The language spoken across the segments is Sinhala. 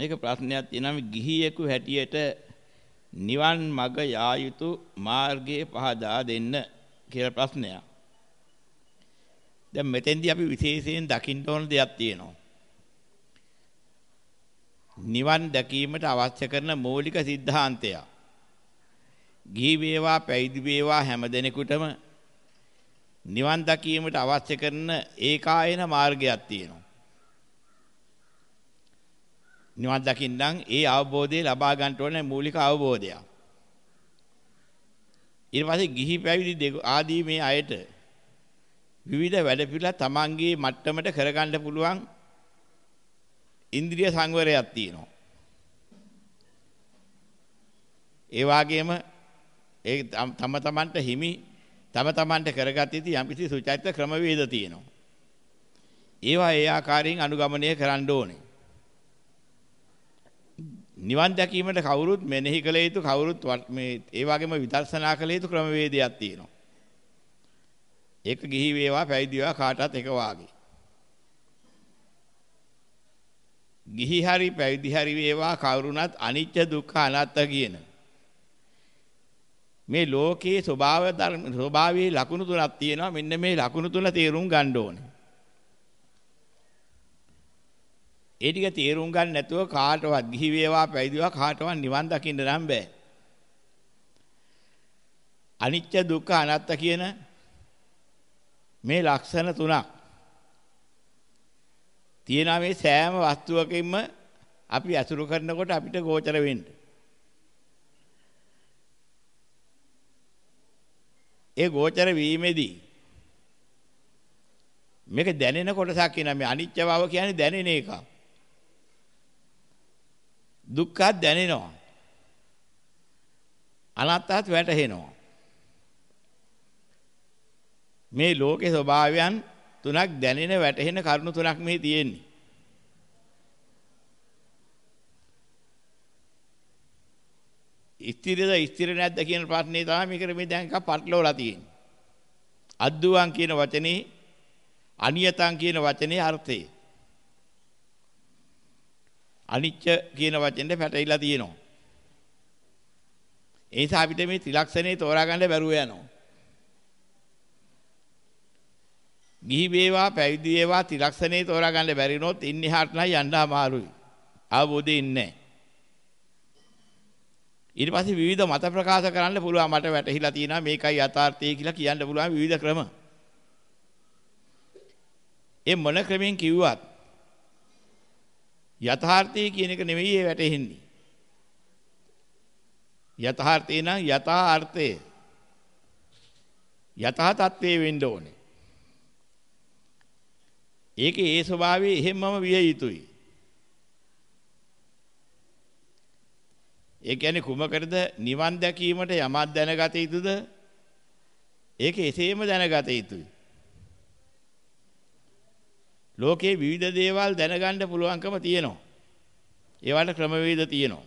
මේක ප්‍රශ්නයක් තියෙනවා ගිහියෙකු හැටියට නිවන් මඟ යා යුතු මාර්ගයේ පහදා දෙන්න කියලා ප්‍රශ්නයක්. දැන් මෙතෙන්දී අපි විශේෂයෙන් දකින්න ඕන දෙයක් තියෙනවා. නිවන් දැකීමට අවශ්‍ය කරන මූලික સિદ્ધාන්තය. ගිහි වේවා පැවිදි වේවා හැම දෙනෙකුටම නිවන් දකීමට අවශ්‍ය කරන ඒකායන මාර්ගයක් තියෙනවා. නිවන් දකින්නම් ඒ අවබෝධය ලබා ගන්න ඕනේ මූලික අවබෝධය. ඊට පස්සේ ගිහි පැවිදි ආදී මේ අයට විවිධ වැඩපිළිවෙල තමන්ගේ මට්ටමට කරගන්න පුළුවන් ඉන්ද්‍රිය සංවරයක් තියෙනවා. ඒ වගේම ඒ තම තමන්ට හිමි තම තමන්ට කරගත යුතු යම්කිසි සුචරිත ක්‍රමවේද තියෙනවා. ඒවා ඒ ආකාරයෙන් අනුගමනය කරන්න ඕනේ. නිවන් දැකීමට කවුරුත් මෙනෙහි කළ යුතු කවුරුත් මේ ඒ වගේම විදර්ශනා කළ යුතු ක්‍රමවේදයක් තියෙනවා. ඒක ගිහි වේවා පැවිදි වේවා කාටත් එක වාගේ. ගිහි හරි පැවිදි හරි වේවා කවුරුණත් අනිත්‍ය දුක්ඛ අනාත්ත කියන මේ ලෝකයේ ස්වභාව ධර්ම ස්වභාවයේ ලක්ෂණ තුනක් තියෙනවා මෙන්න මේ ලක්ෂණ තුන තේරුම් ගන්න ඕනේ. ඒ ටික තේරුම් ගන්න නැතුව කාටවත් ගිහි වේවා පැවිදි වේවා කාටවත් නිවන් දකින්න නම් බෑ. අනිත්‍ය දුක්ඛ අනාත්ත කියන මේ ලක්ෂණ තුනක් තියෙනවා මේ සෑම වස්තුවකින්ම අපි අසුරු කරනකොට අපිට ගෝචර වෙන්න. ඒ ගෝචර වීමේදී මේක දැනෙන කොටසක් කියන මේ අනිත්‍ය බව කියන්නේ දැනෙන එකක්. දුක්ඛත් දැනෙනවා. අනාත්තත් වැටහෙනවා. මේ ලෝකේ ස්වභාවයන් තුනක් දැනෙන වැටහෙන කරුණු තුනක් මේ තියෙන්නේ. ස්ථිරද ස්ථිර නැද්ද කියන ප්‍රශ්නේ තමයි මේකට මේ දැන් එකක් පටලවලා තියෙන්නේ. අද්දුවන් කියන වචනේ අනියතං කියන වචනේ අර්ථය අනිච්ච කියන වචෙන්ද පැටලිලා තියෙනවා. ඒ නිසා අපිට මේ ත්‍රිලක්ෂණේ තෝරා ගන්න බැරුව යනවා. ගිහි වේවා පැවිදි වේවා ත්‍රිලක්ෂණේ තෝරා ගන්න බැරි වුණොත් ඉන්නේ හාට නම් යන්න අමාරුයි. අවබෝධය ඉන්නේ ඊට පස්සේ විවිධ මත ප්‍රකාශ කරන්න පුළුවන් මට වැටහිලා තියෙනවා මේකයි යථාර්ථය කියලා කියන්න පුළුවන් විවිධ ක්‍රම. ඒ මොන ක්‍රමෙන් කිව්වත් යථාර්ථය කියන එක නෙවෙයි ඒ වැටෙන්නේ. යථාර්ථේ නම් යථා අර්ථය. යථා තත්ත්වේ වෙන්න ඕනේ. ඒකේ ඒ ස්වභාවය එහෙම්මම විය යුතුයි. ඒ කියන්නේ කුමකටද නිවන් දැකීමට යමක් දැනගත යුතුද? ඒක එසේම දැනගත යුතුයි. ලෝකේ විවිධ දේවල් දැනගන්න පුළුවන්කම තියෙනවා. ඒවට ක්‍රමවේද තියෙනවා.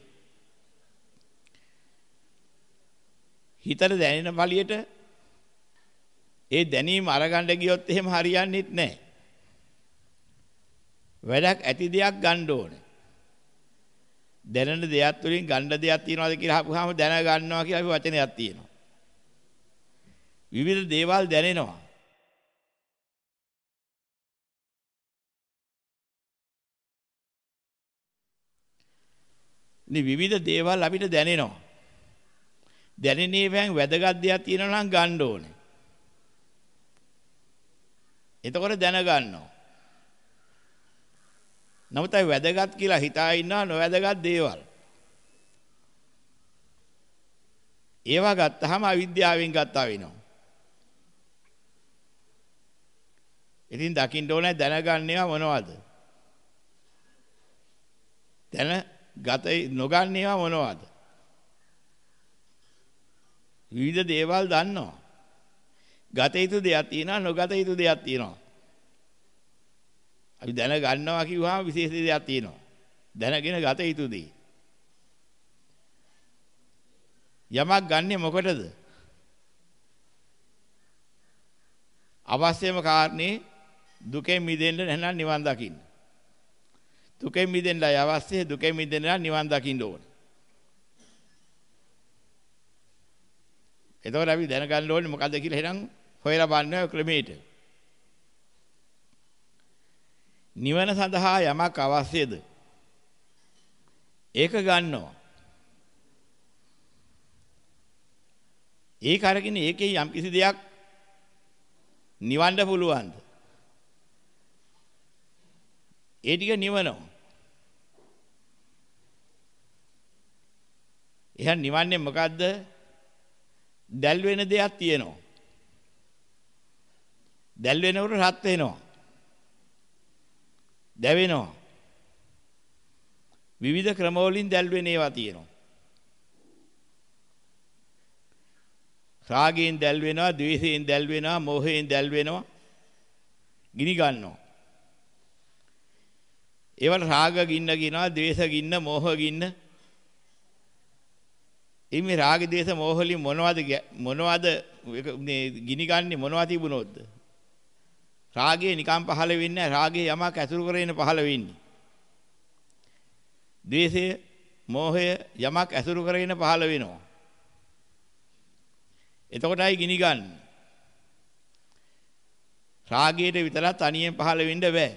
හිතට දැනෙන පළියට ඒ දැනීම අරගන්න ගියොත් එහෙම හරියන්නේ නැහැ. වැඩක් ඇති දෙයක් ගන්න ඕනේ. දැනෙන දෙයක් තුළින් ගන්න දෙයක් තියනවාද කියලා අහපුවාම දැන ගන්නවා කියලා අපි වචනයක් තියෙනවා. විවිධ දේවල් දැනෙනවා. ඉතින් විවිධ දේවල් අපිට දැනෙනවා. දැනෙන ඒවායින් වැදගත් දෙයක් තියෙනවා නම් ගන්න ඕනේ. එතකොට දැනගන්නවා. නමුත් අය වැදගත් කියලා හිතා ඉන්නවා නොවැදගත් දේවල්. ඒවා ගත්තාම අවිද්‍යාවෙන් ගත්තා වෙනවා. ඉතින් දකින්න ඕනේ දැනගන්නේවා මොනවද? දැන ගත නොගන්න ඒවා මොනවද? විවිධ දේවල් දන්නවා. ගත යුතු දෙයක් තියෙනවා නොගත යුතු දෙයක් තියෙනවා. අපි දැන ගන්නවා කිව්වහම විශේෂ දෙයක් තියෙනවා. දැනගෙන ගත යුතු දේ. යමක් ගන්නෙ මොකටද? අවශ්‍යම කාරණේ දුකෙන් මිදෙන්න නැත්නම් නිවන් දකින්න. දුකෙන් මිදෙන්නයි අවශ්‍ය දුකෙන් මිදෙන්න නිවන් දකින්න ඕනේ. එතකොට අපි දැනගන්න ඕනේ මොකද්ද කියලා එහෙනම් හොයලා බලන්න ඔය ක්‍රමයට. නිවන සඳහා යමක් අවශ්‍යද? ඒක ගන්නවා. ඒක අරගෙන ඒකේ යම් කිසි දෙයක් නිවන්න පුළුවන්ද? ඒ ටික නිවනවා. එහෙනම් නිවන්නේ මොකද්ද? දැල් වෙන දෙයක් තියෙනවා. දැල් වෙනකොට රත් වෙනවා. දැවෙනවා. විවිධ ක්‍රමවලින් දැල් වෙන ඒවා තියෙනවා. රාගයෙන් දැල් වෙනවා, ද්වේෂයෙන් දැල් වෙනවා, මෝහයෙන් දැල් වෙනවා. ගිනි ගන්නවා. ඒවට රාග ගින්න කියනවා, ද්වේෂ ගින්න, මෝහ ගින්න. එimhe රාග, ද්වේෂ, මෝහ වලින් මොනවද මොනවද මේ ගිනි ගන්නේ මොනවද තිබුණොත්ද? රාගය නිකම් පහළ වෙන්නේ නැහැ. රාගය යමක් ඇසුරු කරගෙන පහළ වෙන්නේ. ද්වේෂය, මෝහය යමක් ඇසුරු කරගෙන පහළ වෙනවා. එතකොටයි ගිනි ගන්න. රාගයට විතරක් තනියෙන් පහළ වෙන්න බෑ.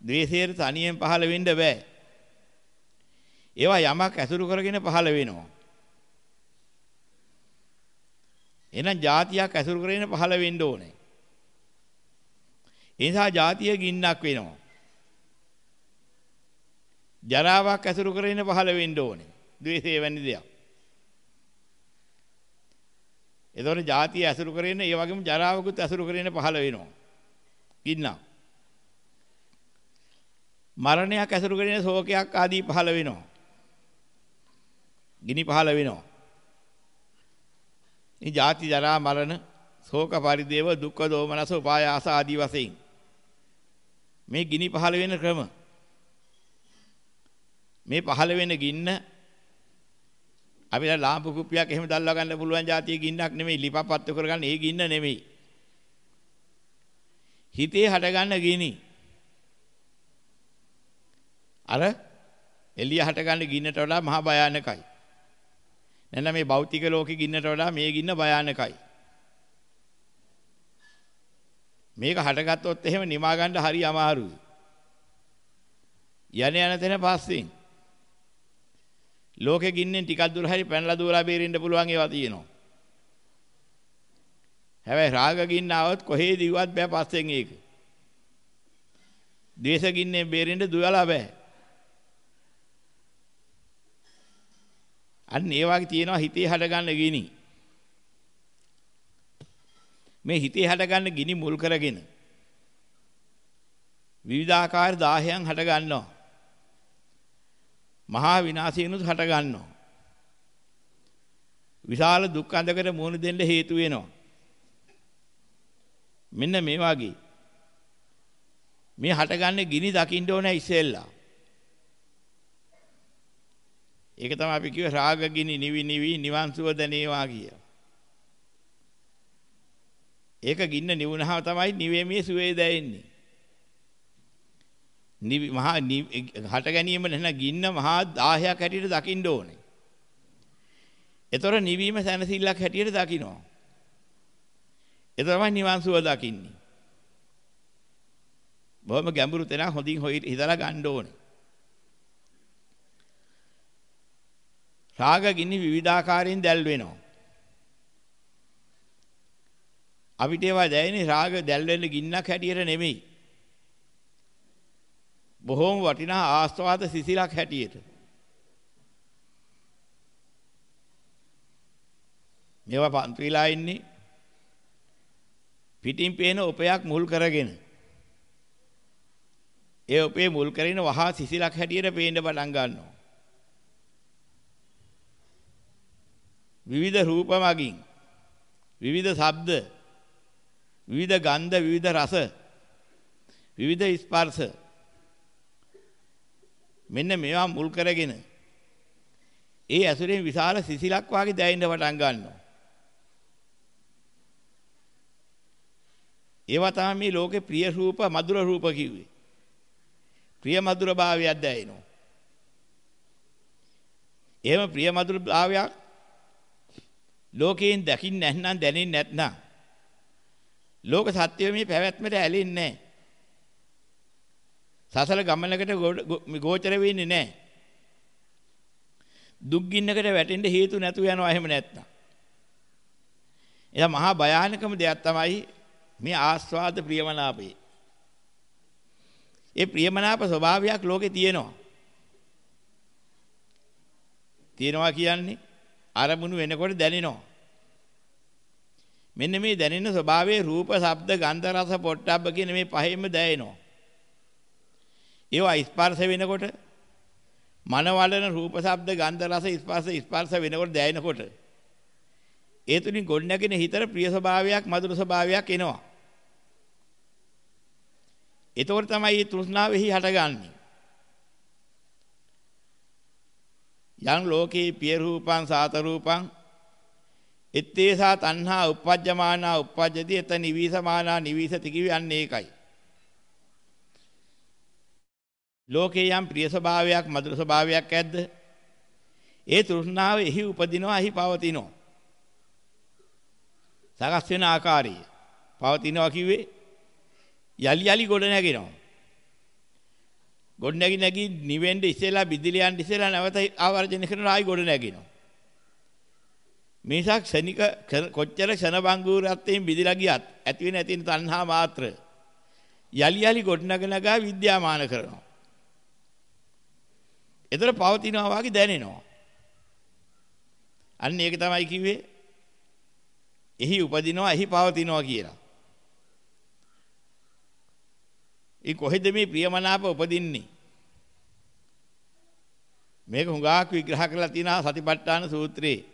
ද්වේෂයට තනියෙන් පහළ වෙන්න බෑ. ඒවා යමක් ඇසුරු කරගෙන පහළ වෙනවා. එහෙනම් જાතියක් ඇසුරු කරගෙන පහළ වෙන්න ඕනේ. ඒ නිසා જાතිය ගින්නක් වෙනවා. ජරාවක් ඇසුරු කරගෙන පහළ වෙන්න ඕනේ. ද්වේෂය වැනි දෙයක්. එතකොට જાතිය ඇසුරු කරගෙන ඒ වගේම ජරාවකුත් ඇසුරු කරගෙන පහළ වෙනවා. ගින්නක්. මරණයක් ඇසුරු කරගෙන ශෝකයක් ආදී පහළ වෙනවා. ගිනි පහළ වෙනවා. මේ ಜಾති ජරා මරණ ශෝක පරිදේව දුක්ඛ දෝමනස උපායාස ආදී වශයෙන් මේ ගිනි පහළ වෙන ක්‍රම මේ පහළ වෙන ගින්න අපිට ලාම්පු කුප්පියක් එහෙම දැල්ලා ගන්න පුළුවන් જાතිය ගින්නක් නෙමෙයි ලිපපත්තු කරගන්න ඒ ගින්න නෙමෙයි. හිතේ හටගන්න ගිනි. අර එළිය හටගන්න ගින්නට වඩා මහා භයානකයි. නැත්නම් මේ භෞතික ලෝකේ ගින්නට වඩා මේ ගින්න භයානකයි මේක හටගත්තොත් එහෙම නිමා ගන්න හරි අමාරුයි යන යන තැන පස්සෙන් ලෝකෙ ගින්නෙන් ටිකක් දුර හරි පැනලා දුවලා බේරෙන්න පුළුවන් ඒවා තියෙනවා. හැබැයි රාග ගින්න આવොත් කොහේ දිව්වත් බෑ පස්සෙන් ඒක. ද්වේෂ ගින්නෙන් බේරෙන්න දුවලා බෑ. අන්න ඒ වගේ තියෙනවා හිතේ හටගන්න ගිනි. මේ හිතේ හටගන්න ගිනි මුල් කරගෙන විවිධාකාර 10න් හට ගන්නවා. මහා විනාශයනුත් හට ගන්නවා. විශාල දුක් අඳකට මුහුණ දෙන්න හේතු වෙනවා. මෙන්න මේ වගේ. මේ හටගන්නේ ගිනි දකින්න ඕන ඉස්සෙල්ලා. ඒක තමයි අපි කිව්වේ රාග ගිනි නිවි නිවි නිවන් සුව දැනේවා කිය. ඒක ගින්න නිවුනහම තමයි නිවීමේ සුවේ දැනෙන්නේ. මහා හට ගැනීම නැන ගින්න මහා 10ක් හැටියට දකින්න ඕනේ. ඒතොර නිවීම සැනසෙල්ලක් හැටියට දකින්නවා. ඒ තමයි නිවන් සුව දකින්නේ. බොහොම ගැඹුරු තැනක් හොඳින් හිතලා ගන්න ඕනේ. රාග ගිනි විවිධාකාරයෙන් දැල් වෙනවා. අපිට ඒවා දැනෙන්නේ රාග දැල් වෙන ගින්නක් හැටියට නෙමෙයි. බොහෝම වටිනා ආස්වාද සිසිලක් හැටියට. මේවා පන්තු වෙලා ඉන්නේ පිටින් පේන උපයක් මුල් කරගෙන. ඒ උපේ මුල් කරගෙන වහා සිසිලක් හැටියට පේන්න පටන් ගන්නවා. විවිධ රූප මගින් විවිධ ශබ්ද විවිධ ගන්ධ විවිධ රස විවිධ ස්පර්ශ මෙන්න මේවා මුල් කරගෙන ඒ ඇසුරෙන් විශාල සිසිලක් වාගේ දැනෙන්න පටන් ගන්නවා ඒවා තමයි මේ ලෝකේ ප්‍රිය රූප මధుර රූප කිව්වේ. ප්‍රිය මధుර භාවයක් දැනෙනවා. එහෙම ප්‍රිය මధుර භාවයක් ලෝකයෙන් දකින්න නැත්නම් දැනෙන්නේ නැත්නම් ලෝක සත්‍යය මේ පැවැත්මට ඇලෙන්නේ නැහැ. සසල ගමනකට ගෝචර වෙන්නේ නැහැ. දුක් ගින්නකට වැටෙන්න හේතු නැතුව යනවා එහෙම නැත්නම්. එයා මහා භයානකම දෙයක් තමයි මේ ආස්වාද ප්‍රියමනාපේ. ඒ ප්‍රියමනාප ස්වභාවයක් ලෝකේ තියෙනවා. තියෙනවා කියන්නේ අරමුණු වෙනකොට දැනෙනවා. මෙන්න මේ දැනෙන ස්වභාවයේ රූප, ශබ්ද, ගන්ධ, රස, පොට්ටබ්බ කියන මේ පහෙම දැනෙනවා. ඒවා ස්පර්ශ වෙනකොට මනවලන රූප, ශබ්ද, ගන්ධ, රස, ස්පර්ශ ස්පර්ශ වෙනකොට දැනෙනකොට ඒ තුලින් ගොඩනැගෙන හිතට ප්‍රිය ස්වභාවයක්, මధుර ස්වභාවයක් එනවා. එතකොට තමයි මේ තෘෂ්ණාවෙහි හටගන්නේ. යං ලෝකේ පිය රූපං සාත රූපං එත්තේසා තණ්හා uppajjamaana uppajjati එත නිවිසමානා නිවිසති කිව්වන්නේ ඒකයි. ලෝකේ යම් ප්‍රිය ස්වභාවයක් මధుර ස්වභාවයක් ඇද්ද? ඒ තෘෂ්ණාව එහි උපදිනවා එහි පවතිනවා. සකස් වෙන ආකාරය පවතිනවා කිව්වේ යලි යලි ගොඩ නැගෙනවා. ගොඩ නැගි නැගි නිවෙන්න ඉස්සෙලා බිදිලියන් ඉස්සෙලා නැවත ආවර්ජන කරන ආයි ගොඩ නැගෙනවා. මේසක් ක්ෂණික කොච්චර ක්ෂණ බංගුරත්තෙන් බිදිලා ගියත් ඇති වෙන ඇතින තණ්හා මාත්‍ර යලි යලි ගොඩ නැගනගා විද්‍යාමාන කරනවා. ඒතර පවතිනවා වගේ දැනෙනවා. අන්න ඒක තමයි කිව්වේ එහි උපදිනවා එහි පවතිනවා කියලා. ඒ කොහෙද මේ ප්‍රියමනාප උපදින්නේ? මේක හුඟක් විග්‍රහ කරලා තියෙනවා සතිපට්ඨාන සූත්‍රයේ.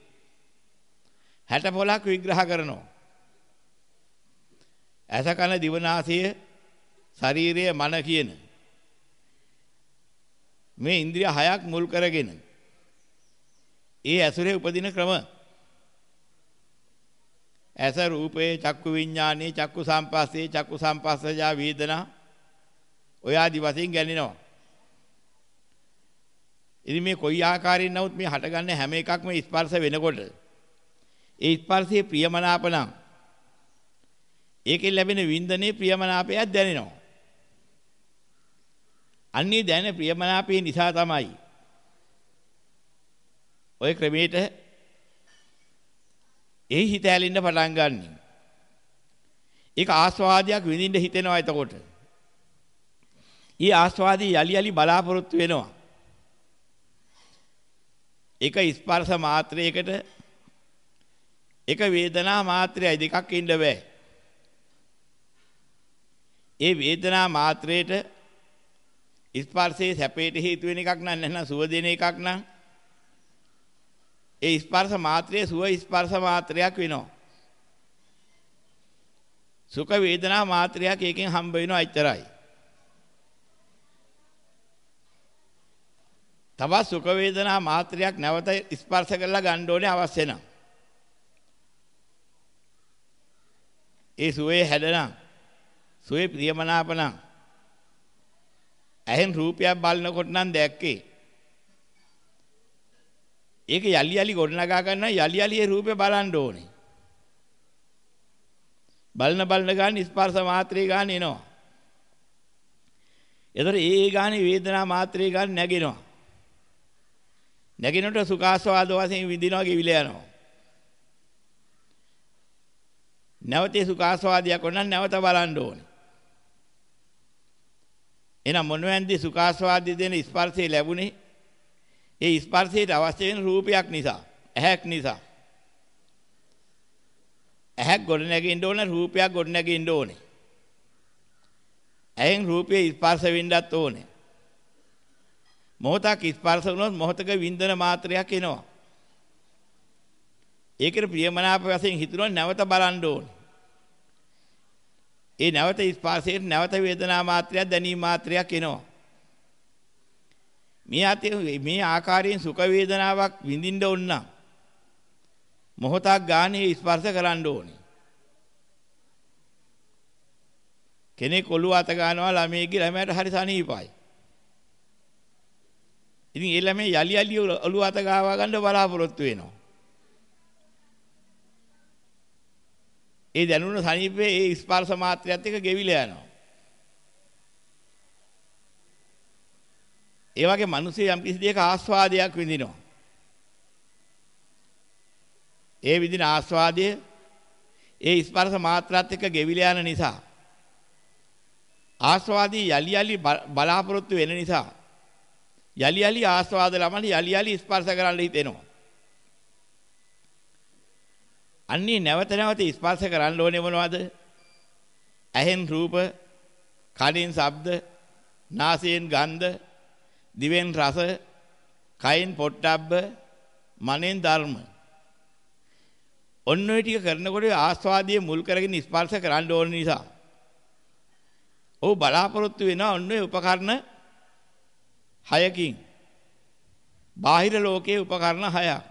60 පොලක් විග්‍රහ කරනවා. ඇස කන දිවනාසය ශරීරය මන කියන මේ ඉන්ද්‍රිය හයක් මුල් කරගෙන ඒ ඇසුරේ උපදින ක්‍රම ඇස රූපේ චක්කු විඥානේ චක්කු සම්පස්සේ චක්කු සම්පස්සජා වේදනා ඔය ආදි වශයෙන් ගැනෙනවා. ඉතින් මේ කොයි ආකාරයෙන් නමුත් මේ හටගන්න හැම එකක්ම ස්පර්ශ වෙනකොට ඒ ස්පර්ශයේ ප්‍රියමනාප නම් ඒකෙන් ලැබෙන වින්දනේ ප්‍රියමනාපයක් දැනෙනවා. අන්නේ දැනෙන ප්‍රියමනාපේ නිසා තමයි ඔය ක්‍රමයට ඒ හිත ඇලින්න පටන් ගන්නෙ. ඒක ආස්වාදයක් විඳින්න හිතෙනවා එතකොට. ඊ ආස්වාදී යලි යලි බලාපොරොත්තු වෙනවා. එක ස්පර්ශ මාත්‍රයකට එක වේදනා මාත්‍රයයි දෙකක් ඉන්න බෑ. ඒ වේදනා මාත්‍රයට ස්පර්ශයේ සැපයට හේතු වෙන එකක් නම් නැත්නම් සුව දෙන එකක් නම් ඒ ස්පර්ශ මාත්‍රයේ සුව ස්පර්ශ මාත්‍රයක් වෙනවා. සුඛ වේදනා මාත්‍රයක් එකෙන් හම්බ වෙනවා එච්චරයි. තවත් සුඛ වේදනා මාත්‍රයක් නැවත ස්පර්ශ කරලා ගන්න ඕනේ අවශ්‍ය නම්. ඒ සුවේ හැදනම් සුවේ ප්‍රියමනාපනම් ඇහෙන් රූපයක් බලනකොට නම් දැක්කේ. ඒක යලි යලි ගොඩනගා ගන්න යලි යලි ඒ රූපේ බලන්න ඕනේ. බලන බලන ගන්න ස්පර්ශ මාත්‍රේ ගන්න එනවා. එතකොට ඒ ගානේ වේදනා මාත්‍රේ ගන්න නැගෙනවා. නැගිනකොට සුඛාස්වාද වශයෙන් විඳිනවා කිවිල යනවා. නැවතේ සුඛාස්වාදයක් වුණා නැවත බලන්න ඕනේ. එහෙනම් මොනවැන්දි සුඛාස්වාදී දෙන ස්පර්ශය ලැබුණේ? ඒ ස්පර්ශයට අවශ්‍ය වෙන රූපයක් නිසා, ඇහැක් නිසා. ඇහැක් ගොඩ නැගෙන්න ඕන රූපයක් ගොඩ නැගෙන්න ඕනේ. ඇහෙන් රූපයේ ස්පර්ශ වෙන්නත් ඕනේ. මොහොතක් ස්පර්ශ වුණොත් මොහොතක වින්දන මාත්‍රයක් එනවා. ඒකට ප්‍රියමනාප වශයෙන් හිතුනොත් නැවත බලන්න ඕනේ. ඒ නැවත ස්පර්ශයට නැවත වේදනා මාත්‍රයක් දැනීම මාත්‍රයක් එනවා. මේ අතේ මේ ආකාරයෙන් සුඛ වේදනාවක් විඳින්න ඕන නම් මොහොතක් ගානේ ස්පර්ශ කරන්න ඕනේ. කෙනෙක් ඔළුව අත ගන්නවා ළමයේගේ ළමයට හරි සනීපයි. ඉතින් ඒ ළමයි යලි යලි ඔළුව අත ගාවා ගන්න බලාපොරොත්තු වෙනවා. ඒ දැනුණ සනීපේ ඒ ස්පර්ශ මාත්‍රයත් එක්ක ගෙවිලා යනවා. ඒ වගේ මිනිස්සු යම් කිසි දෙයක ආස්වාදයක් විඳිනවා. ඒ විඳින ආස්වාදය ඒ ස්පර්ශ මාත්‍රාත් එක්ක ගෙවිලා යන නිසා ආස්වාදී යලි යලි බලාපොරොත්තු වෙන නිසා යලි යලි ආස්වාද ළමන යලි යලි ස්පර්ශ කරන්න හිතෙනවා. අන්නේ නැවත නැවත ස්පර්ශ කරන්න ඕනේ මොනවද? ඇහෙන් රූප, කනින් ශබ්ද, නාසයෙන් ගන්ධ, දිවෙන් රස, කයින් පොට්ටබ්බ, මනෙන් ධර්ම. ඔන්න ඔය ටික කරනකොට ආස්වාදයේ මුල් කරගෙන ස්පර්ශ කරන්න ඕන නිසා ඔව් බලාපොරොත්තු වෙනවා ඔන්න ඔය උපකරණ හයකින් බාහිර ලෝකයේ උපකරණ හයක්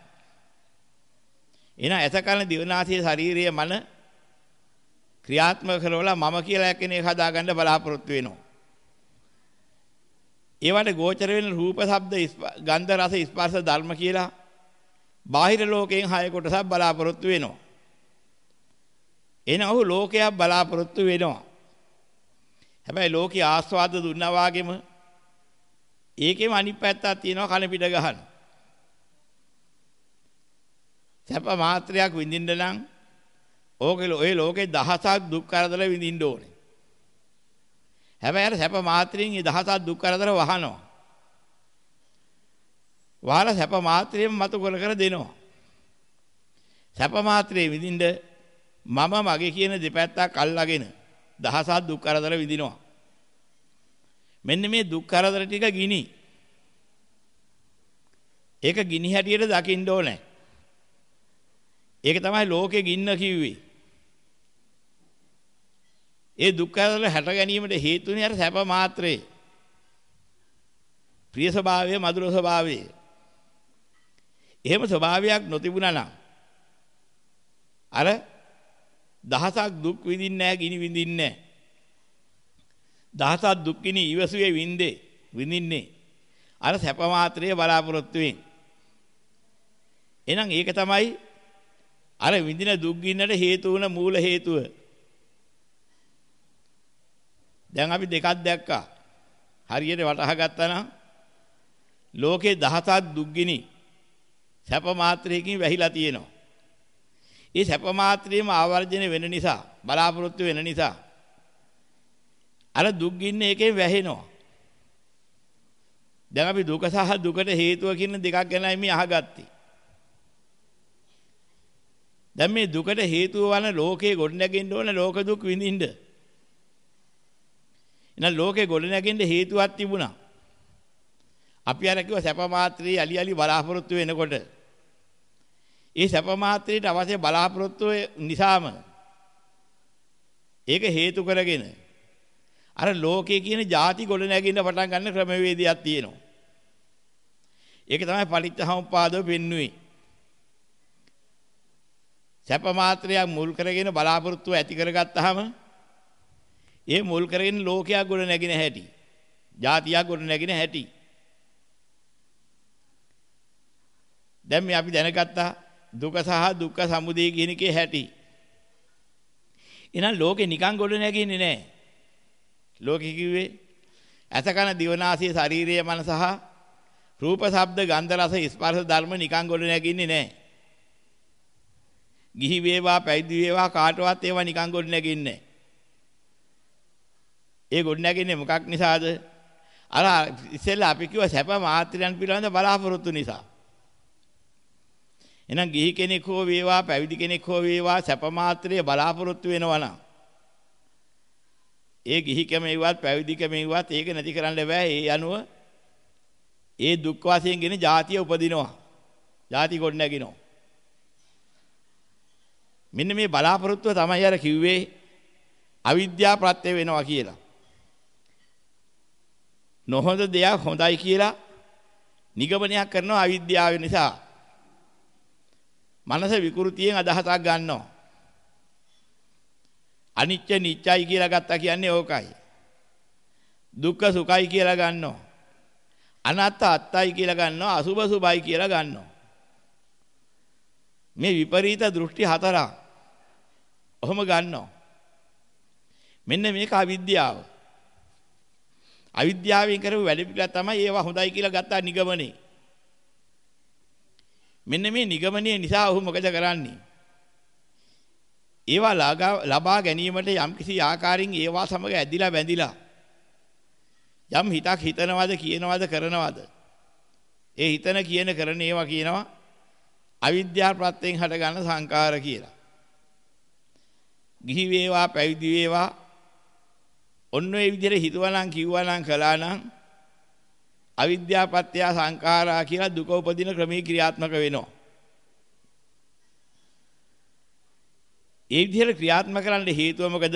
එන ඇතකන දිවනාසයේ ශාරීරිය මන ක්‍රියාත්මක කරවලා මම කියලා කෙනෙක් හදාගන්න බලාපොරොත්තු වෙනවා ඒවට ගෝචර වෙන රූප ශබ්ද ගන්ධ රස ස්පර්ශ ධර්ම කියලා බාහිර ලෝකයෙන් හය කොටසක් බලාපොරොත්තු වෙනවා. එන ඔහු ලෝකයක් බලාපොරොත්තු වෙනවා. හැබැයි ලෝකේ ආස්වාද දුන්නා වාගේම ඒකෙම අනිත් පැත්තක් තියෙනවා කන පිට ගහන. සැප මාත්‍රයක් විඳින්න නම් ඕකේ ඔය ලෝකේ දහසක් දුක් කරදර විඳින්න ඕනේ. හැබැයි අර සැප මාත්‍රයෙන් මේ දහසක් දුක් කරදර වහනවා. වහලා සැප මාත්‍රයෙන් මතු කර කර දෙනවා. සැප මාත්‍රයේ විඳින්න මම මගේ කියන දෙපැත්තක් අල්ලාගෙන දහසක් දුක් කරදර විඳිනවා. මෙන්න මේ දුක් කරදර ටික ගිනි. ඒක ගිනි හැටියට දකින්න ඕනේ. ඒක තමයි ලෝකේ ගින්න කිව්වේ. ඒ දුක් කරදර හැට ගැනීමට හේතුනේ අර සැප මාත්‍රේ. ප්‍රිය ස්වභාවය මధుර ස්වභාවය. එහෙම ස්වභාවයක් නොතිබුණා නම් අර දහසක් දුක් විඳින්නේ නැහැ ගිනි විඳින්නේ නැහැ. දහසක් දුක් ගිනි ඉවසුවේ විඳේ විඳින්නේ. අර සැප මාත්‍රයේ බලාපොරොත්තු වෙන. එහෙනම් ඒක තමයි අර විඳින දුක් ගින්නට හේතු වුණ මූල හේතුව. දැන් අපි දෙකක් දැක්කා. හරියට වටහා ගත්තා නම් ලෝකේ දහසක් දුක් ගිනි සැප මාත්‍රයකින් වැහිලා තියෙනවා. ඒ සැප මාත්‍රියම ආවර්ජන වෙන නිසා බලාපොරොත්තු වෙන නිසා අර දුක් ගින්න එකෙන් වැහෙනවා. දැන් අපි දුක සහ දුකට හේතුව කියන දෙකක් ගැනයි මේ අහගත්තේ. දැන් මේ දුකට හේතුව වන ලෝකේ ගොඩනැගෙන්න ඕන ලෝක දුක් විඳින්න. එහෙනම් ලෝකේ ගොඩනැගෙන්න හේතුවක් තිබුණා. අපි අර කිව්ව සැප මාත්‍රී අලි අලි බලාපොරොත්තු වෙනකොට ඒ සැප මාත්‍රයට අවශ්‍ය බලාපොරොත්තු නිසාම ඒක හේතු කරගෙන අර ලෝකයේ කියන ಜಾති ගොඩ නැගින්න පටන් ගන්න ක්‍රමවේදයක් තියෙනවා. ඒක තමයි පටිච්චසමුප්පාදව පෙන්වුවේ. සැප මාත්‍රයක් මුල් කරගෙන බලාපොරොත්තු ඇති කරගත්තාම ඒ මුල් කරගෙන ලෝකයක් ගොඩ නැගින හැටි. ಜಾතියක් ගොඩ නැගින හැටි. දැන් මේ අපි දැනගත්තා දුක සහ දුක්ඛ සමුදය කියන එකේ හැටි. එහෙනම් ලෝකේ නිකන් ගොඩ නැගින්නේ නැහැ. ලෝකෙ කිව්වේ ඇසකන දිවනාසය ශාරීරිය මන සහ රූප ශබ්ද ගන්ධ රස ස්පර්ශ ධර්ම නිකන් ගොඩ නැගින්නේ නැහැ. ගිහි වේවා පැවිදි වේවා කාටවත් ඒවා නිකන් ගොඩ නැගින්නේ නැහැ. ඒ ගොඩ නැගින්නේ මොකක් නිසාද? අර ඉස්සෙල්ලා අපි කිව්ව සැප මාත්‍රයන් පිළිබඳ බලාපොරොත්තු නිසා. එහෙනම් ගිහි කෙනෙක් හෝ වේවා පැවිදි කෙනෙක් හෝ වේවා සැප මාත්‍රයේ බලාපොරොත්තු වෙනවා නම් ඒ ගිහිකම ඉවත් පැවිදිකම ඉවත් ඒක නැති කරන්න බෑ. ඒ අනුව ඒ දුක් වාසයෙන් ජාතිය උපදිනවා. ජාති ගොඩ නැගිනවා මෙන්න මේ බලාපොරොත්තුව තමයි අර කිව්වේ අවිද්‍යා ප්‍රත්‍ය වෙනවා කියලා. නොහොඳ දෙයක් හොඳයි කියලා නිගමනයක් කරනවා අවිද්‍යාව නිසා. මනස විකෘතියෙන් අදහසක් ගන්නවා. අනිත්‍ය නිත්‍යයි කියලා ගත්තා කියන්නේ ඕකයි. දුක්ඛ සුඛයි කියලා ගන්නවා. අනත්ත අත්තයි කියලා ගන්නවා අසුබ සුබයි කියලා ගන්නවා. මේ විපරීත දෘෂ්ටි හතරක්. ඔහොම ගන්නවා. මෙන්න මේක අවිද්‍යාව. අවිද්‍යාවෙන් කරපු වැඩ පිළිවෙල තමයි ඒවා හොඳයි කියලා ගත්තා නිගමනේ. මෙන්න මේ නිගමනයේ නිසා ඔහු මොකද කරන්නේ? ඒවා ලබා ගැනීමට යම්කිසි ආකාරයෙන් ඒවා සමග ඇදිලා බැඳිලා යම් හිතක් හිතනවද කියනවද කරනවද ඒ හිතන කියන කරන ඒවා කියනවා අවිද්‍යාව ප්‍රත්‍යයෙන් හටගන්න සංකාර කියලා. ගිහි වේවා පැවිදි වේවා ඔන්න ඔය විදිහට හිතුවනම් කිව්වනම් කළානම් අවිද්‍යාව පත්‍ය සංඛාරා කියලා දුක උපදින ක්‍රමී ක්‍රියාත්මක වෙනවා. ඒ විදිහට ක්‍රියාත්මක කරන්න හේතුව මොකද?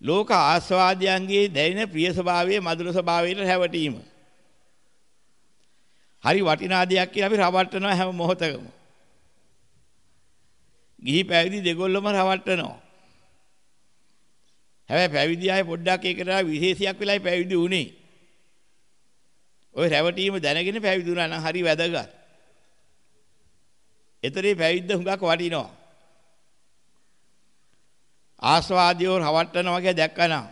ලෝක ආස්වාදයන්ගේ දැනෙන ප්‍රිය ස්වභාවයේ මధుර ස්වභාවයට හැවටීම. හරි වටිනා දෙයක් කියලා අපි රවට්ටනවා හැම මොහොතකම. ගිහි පැවිදි දෙගොල්ලොම රවට්ටනවා. හැබැයි පැවිදි අය පොඩ්ඩක් ඒකට විශේෂයක් වෙලායි පැවිදි උනේ. ওই රැවටීම දැනගෙන පැවිදි වුණා නම් හරි වැදගත්. ඒතරේ පැවිද්ද හුඟක් වටිනවා. ආස්වාදියෝ රවට්ටනවා වගේ දැක්කනම්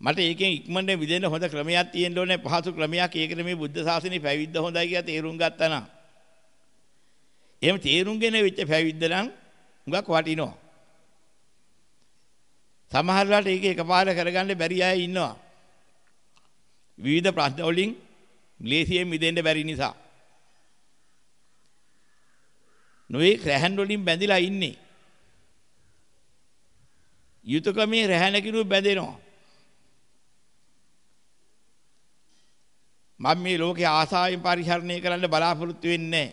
මට ඒකෙන් ඉක්මනට විදෙන්න හොඳ ක්‍රමයක් තියෙන්න ඕනේ. පහසු ක්‍රමයක්. ඒකට මේ බුද්ධ ශාසනය පැවිද්ද හොඳයි කියලා තේරුම් ගත්තා නම්. එහෙම තේරුම්ගෙන වෙච්ච පැවිද්ද නම් හුඟක් වටිනවා. සමහරවිට ඒක එකපාර කරගන්න බැරි අය ඉන්නවා. විවිධ ප්‍රශ්න වලින් ක්ලේශයෙන් මිදෙන්න බැරි නිසා. නොයේ රැහන් වලින් බැඳිලා ඉන්නේ. යුතුයකමේ රැහැනකිනු බැඳෙනවා. මම මේ ලෝකේ ආසාවෙන් පරිහරණය කරන්න බලාපොරොත්තු වෙන්නේ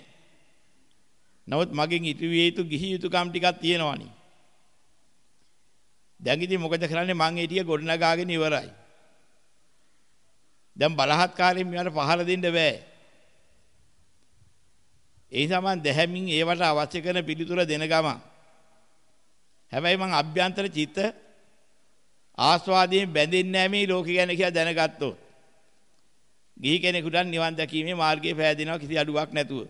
නමුත් මගෙන් ඉටු විය යුතු ගිහි යුතුයකම් ටිකක් තියෙනවානි. දැන් ඉතින් මොකද කරන්නේ මං ඒ ටික ගොඩනගාගෙන ඉවරයි. දැන් බලහත්කාරයෙන් මෙයාට පහර දෙන්න බෑ. ඒ නිසා මං දැහැමින් ඒවට අවශ්‍ය කරන පිළිතුර දෙන ගමන් හැබැයි මං අභ්‍යන්තර චිත්ත ආස්වාදයෙන් බැඳෙන්නේ නැහැ මේ ලෝකෙ ගැන කියලා දැනගත්තොත්. ගිහි කෙනෙකුට නිවන් දැකීමේ මාර්ගය පෑදෙනවා කිසි අඩුවක් නැතුව.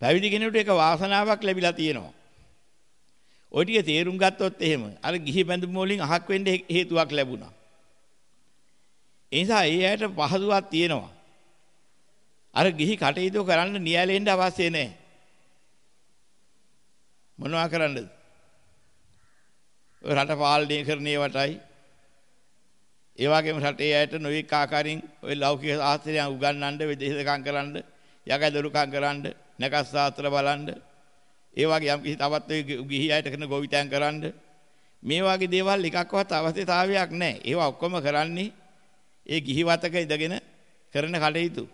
පැවිදි කෙනෙකුට ඒක වාසනාවක් ලැබිලා තියෙනවා. ඔය ටික තේරුම් ගත්තොත් එහෙම අර ගිහි බැඳුම් වලින් අහක් වෙන්න හේතුවක් ලැබුණා. ඒ නිසා ඒ ඇයට පහසුවක් තියෙනවා. අර ගිහි කටයුතු කරන්න නියැලෙන්න අවශ්‍ය නැහැ. මොනවා කරන්නද? ඔය රට පාලනය කරන ඒවටයි ඒ වගේම රටේ අයට නොයෙක් ආකාරයෙන් ඔය ලෞකික ශාස්ත්‍රයන් උගන්වන්න විදේශකම් කරන්න යකදරුකම් කරන්න නැකස් ශාස්ත්‍ර බලන්න. ඒ වගේ යම් කිසි තවත් ඔය ගිහි අයට කරන ගෝවිතයන් කරන්න. මේ වගේ දේවල් එකක්වත් අවශ්‍යතාවයක් නැහැ. ඒවා ඔක්කොම කරන්නේ ඒ ගිහි වතක ඉඳගෙන කරන කටයුතු.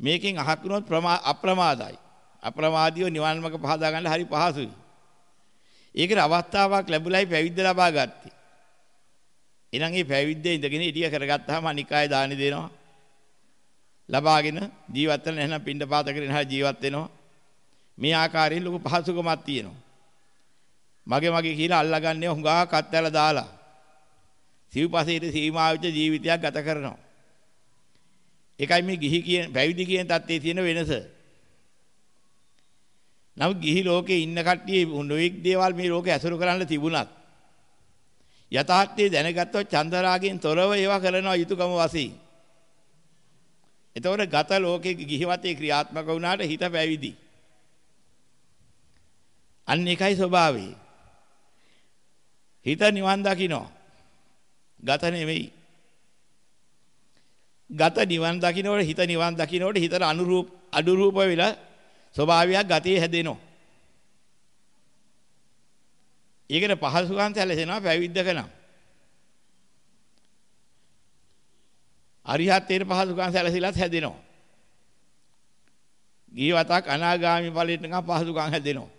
මේකෙන් අහක් වුණොත් අප්‍රමාදයි. අප්‍රමාදීව නිවන් මාර්ග පහදා ගන්න හරි පහසුයි. ඒකට අවස්ථාවක් ලැබුණයි පැවිද්ද ලබා ගත්තේ. එහෙනම් මේ පැවිද්දේ ඉඳගෙන ඉතිය කරගත්තාම අනික් අය දානි දෙනවා. ලබාගෙන ජීවත් වෙන එහෙනම් පින්ඩ පාත කරගෙන හරි ජීවත් වෙනවා. මේ ආකාරයෙන් ලොකු පහසුකමක් තියෙනවා. මගේ මගේ කියලා අල්ලගන්නේ හුඟා කත්තැල දාලා. සිව්පසේට සීමා වෙච්ච ජීවිතයක් ගත කරනවා. ඒකයි මේ ගිහි කියන පැවිදි කියන தත්ත්වයේ තියෙන වෙනස. නමුත් ගිහි ලෝකේ ඉන්න කට්ටිය නොඑක් දේවල් මේ ලෝකේ ඇසුරු කරන්න තිබුණත් යථාර්ථය දැනගත්තොත් චන්දරාගෙන් තොරව ඒවා කරනවා යුතුයකම වශයෙන්. එතකොට ගත ලෝකේ ගිහිවතේ ක්‍රියාත්මක වුණාට හිත පැවිදි. අන්න එකයි ස්වභාවය. හිත නිවන් දකින්න. ගත නෙවෙයි. ගත නිවන් දකින්නකොට හිත නිවන් දකින්නකොට හිතට අනුරූප අනුරූප වෙලා ස්වභාවයක් ගතිය හැදෙනවා. ඒකට පහසුකම් සැලසෙනවා පැවිද්දක නම්. අරිහත්ත්වයට පහසුකම් සැලසිලත් හැදෙනවා. ගියවතක් අනාගාමි ඵලයට නිකන් පහසුකම් හැදෙනවා.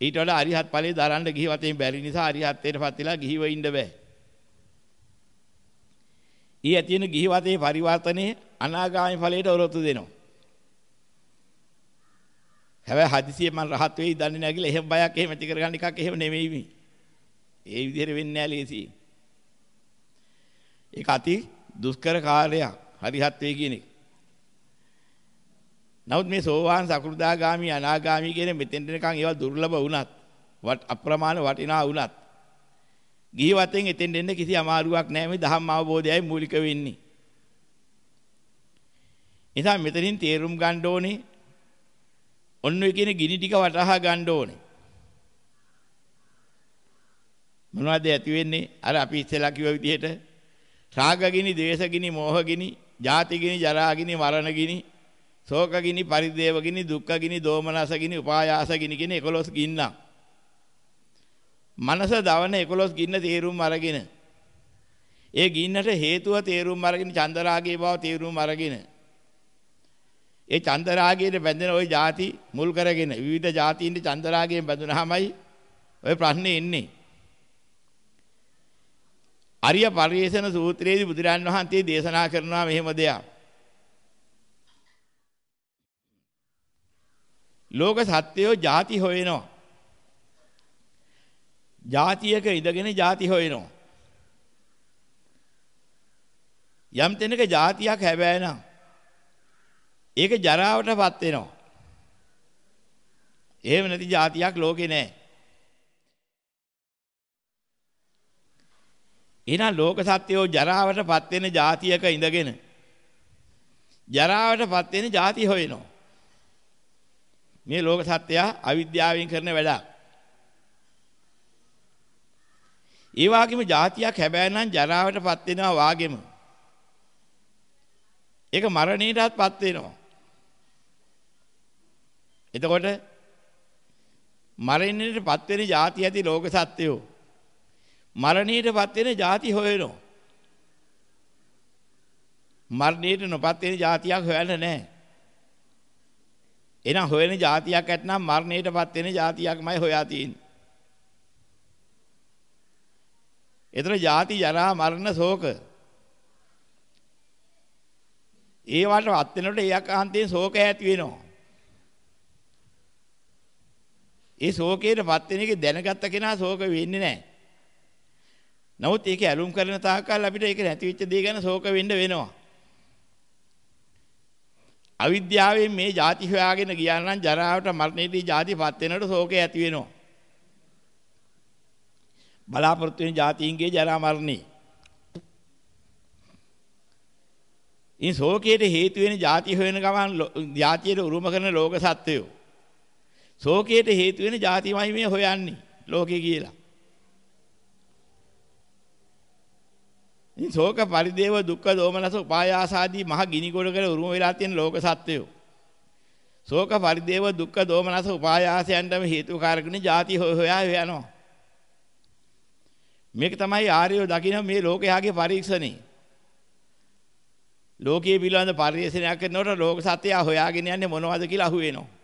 ඊට වඩා අරිහත් ඵලයේ දරන්න ගිහිවතෙන් බැරි නිසා අරිහත්ත්වයටපත් වෙලා ගිහිව ඉන්න බෑ. ඊ ඇතින ගිහිවතේ පරිවර්තනයේ අනාගාමි ඵලයට ඔරොත්තු දෙනවා. හැබැයි හදිසියෙ මම රහත් වෙයි දන්නේ නැහැ කියලා එහෙම බයක් එහෙම ඇති කරගන්න එකක් එහෙම නෙමෙයි මේ. ඒ විදිහට වෙන්නේ නැහැ ලේසි. ඒක අති දුෂ්කර කාර්යයක්. හරිහත් වේ කියන එක. නමුත් මේ සෝවාන් සකෘදාගාමි අනාගාමි කියන මෙතෙන් දෙනකන් ඒවා දුර්ලභ වුණත් වත් අප්‍රමාණ වටිනා වුණත් ගිහි වතෙන් එතෙන් දෙන්න කිසි අමාරුවක් නැහැ මේ ධම්ම අවබෝධයයි මූලික වෙන්නේ. නිසා මෙතනින් තේරුම් ගන්න ඕනේ ඔන්න ඔය කියන ගිනි ටික වටහා ගන්න ඕනේ. මොනවද ඇති වෙන්නේ? අර අපි ඉස්සෙල්ලා කිව්ව විදිහට රාගගිනි, ද්වේෂගිනි, මෝහගිනි, ජාතිගිනි, ජරාගිනි, මරණගිනි, ශෝකගිනි, පරිදේවගිනි, දුක්ඛගිනි, දෝමනසගිනි, උපායාසගිනි කියන 11 ගින්නක්. මනස දවන 11 ගින්න තේරුම් අරගෙන ඒ ගින්නට හේතුව තේරුම් අරගෙන චන්දරාගයේ බව තේරුම් අරගෙන ඒ චන්දරාගයේ බැඳෙන ওই ಜಾති මුල් කරගෙන විවිධ ಜಾතියින් චන්දරාගයෙන් බැඳුනහමයි ওই ප්‍රශ්නේ එන්නේ. අරිය පරිේෂණ සූත්‍රයේදී බුදුරන් වහන්සේ දේශනා කරනවා මෙහෙම දෙයක්. ලෝක සත්‍යෝ ಜಾති හොයනවා. ಜಾතියක ඉඳගෙන ಜಾති හොයනවා. යම් තැනක ಜಾතියක් හැබෑ නම් ඒක ජරාවටපත් වෙනවා. එහෙම නැති જાතියක් ලෝකේ නැහැ. එහෙනම් ලෝක සත්‍යෝ ජරාවටපත් වෙන જાතියක ඉඳගෙන ජරාවටපත් වෙන જાති හොයනවා. මේ ලෝක සත්‍යය අවිද්‍යාවෙන් කරන වැඩක්. ඒ වගේම જાතියක් හැබැයි නම් ජරාවටපත් වෙනවා වාගෙම. ඒක මරණයටත්පත් වෙනවා. එතකොට මරණයටපත් වෙන જાති ඇති ලෝක සත්‍යෝ මරණයටපත් වෙන જાති හොයනෝ. මරණයට නොපත් වෙන જાතියක් හොයන්න නැහැ එහෙනම් හොයන જાතියක් ඇත්නම් මරණයටපත් වෙන જાතියක්මයි හොයා තියෙන්නේ. එතන જાති ජරා මරණ ශෝක. ඒ වලට අත් වෙනකොට ඒ අකාන්තයෙන් ශෝකය ඇති වෙනවා. ඒ ශෝකයටපත් වෙන එක දැනගත්ත කෙනා ශෝක වෙන්නේ නැහැ. නමුත් ඒක ඇලුම් කරන තාක්කල් අපිට ඒක නැති වෙච්ච දේ ගැන ශෝක වෙන්න වෙනවා. අවිද්‍යාවෙන් මේ ಜಾති හොයාගෙන ගියා නම් ජරාවට මරණයේදී ಜಾතිපත් වෙනකොට ශෝකය ඇති වෙනවා. බලාපොරොත්තු වෙන ಜಾතියින්ගේ ජරා මරණේ. ඉන් ශෝකයට හේතු වෙන ಜಾති හොයන ගමන් ಜಾතියට උරුම කරන ලෝක සත්වයෝ ශෝකයට හේතු වෙන ಜಾතිමයි මේ හොයන්නේ ලෝකේ කියලා. ඉතින් ශෝක පරිදේව දුක්ඛ දෝමනස උපායාසාදී මහ ගිනි ගොඩකට උරුම වෙලා තියෙන ලෝක සත්වයෝ. ශෝක පරිදේව දුක්ඛ දෝමනස උපායාසයන්ටම හේතුකාරකනේ ಜಾති හොය හොයා යනවා. මේක තමයි ආර්යෝ දකින්න මේ ලෝකයාගේ පරීක්ෂණේ. ලෝකයේ පිළිබඳ පරිශ්‍රණයක් කරනකොට ලෝක සත්‍යය හොයාගෙන යන්නේ මොනවද කියලා අහුවෙනවා.